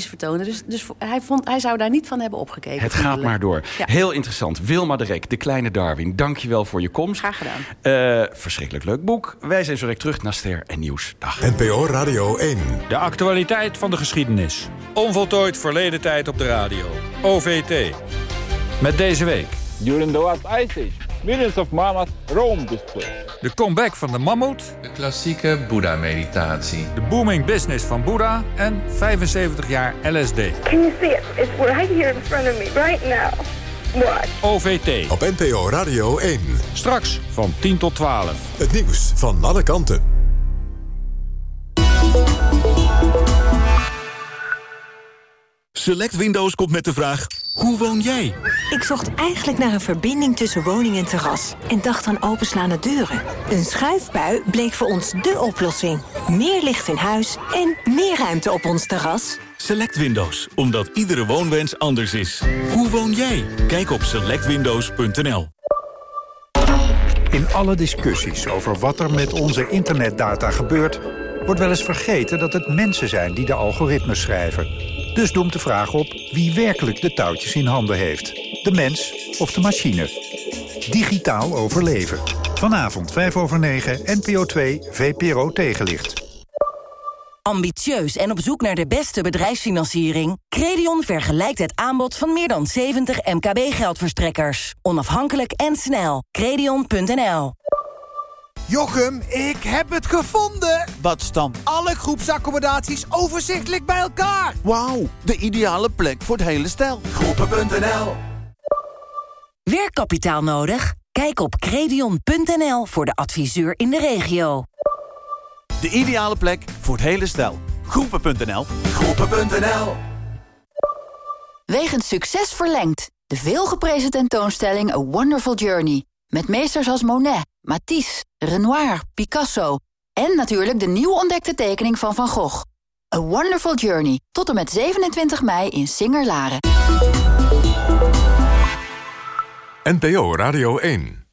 Speaker 9: vertonen. Dus, dus hij, vond, hij zou daar niet van hebben opgekeken.
Speaker 10: Het gaat maar door.
Speaker 9: Ja.
Speaker 10: Heel interessant. Wilma de Rek, de kleine Darwin. Dank je wel voor je komst.
Speaker 9: Graag gedaan.
Speaker 10: Uh, verschrikkelijk leuk boek. Wij zijn zo direct terug naar Ster en Nieuws. Dag.
Speaker 40: NPO Radio 1.
Speaker 41: De actualiteit van de geschiedenis. Onvoltooid verleden tijd op de radio. OVT. Met deze week...
Speaker 42: During the last ice age, millions of mammoths roamed this place.
Speaker 41: De comeback van de mammoet.
Speaker 43: De klassieke Boeddha-meditatie.
Speaker 41: De booming business van Boeddha. En 75 jaar LSD.
Speaker 44: Can you see it? It's right here in front of me, right now. What?
Speaker 41: OVT.
Speaker 40: Op NPO Radio 1.
Speaker 41: Straks van 10 tot 12.
Speaker 40: Het nieuws van alle kanten.
Speaker 45: Select Windows komt met de vraag, hoe woon jij?
Speaker 46: Ik zocht eigenlijk naar een verbinding tussen woning en terras. En dacht aan openslaande deuren. Een schuifbui bleek voor ons dé oplossing. Meer licht in huis en meer ruimte op ons terras.
Speaker 45: Select Windows, omdat iedere woonwens anders is. Hoe woon jij? Kijk op selectwindows.nl.
Speaker 47: In alle discussies over wat er met onze internetdata gebeurt... wordt wel eens vergeten dat het mensen zijn die de algoritmes schrijven. Dus doemt de vraag op wie werkelijk de touwtjes in handen heeft. De mens of de machine. Digitaal overleven. Vanavond 5 over 9, NPO 2, VPRO tegenlicht.
Speaker 48: Ambitieus en op zoek naar de beste bedrijfsfinanciering? Credion vergelijkt het aanbod van meer dan 70 MKB-geldverstrekkers. Onafhankelijk en snel. Credion.nl
Speaker 49: Jochem, ik heb het gevonden! Wat staan alle groepsaccommodaties overzichtelijk bij elkaar?
Speaker 50: Wauw, de ideale plek voor het hele stel.
Speaker 49: Groepen.nl
Speaker 48: Werkkapitaal nodig? Kijk op credion.nl voor de adviseur in de regio.
Speaker 50: De ideale plek voor het hele stel. Groepen.nl
Speaker 49: Groepen.nl
Speaker 51: Wegens succes verlengd. De veelgeprezen tentoonstelling A Wonderful Journey. Met meesters als Monet, Matisse, Renoir, Picasso... en natuurlijk de nieuw ontdekte tekening van Van Gogh. A Wonderful Journey. Tot en met 27 mei in Singer-Laren.
Speaker 40: NPO Radio 1.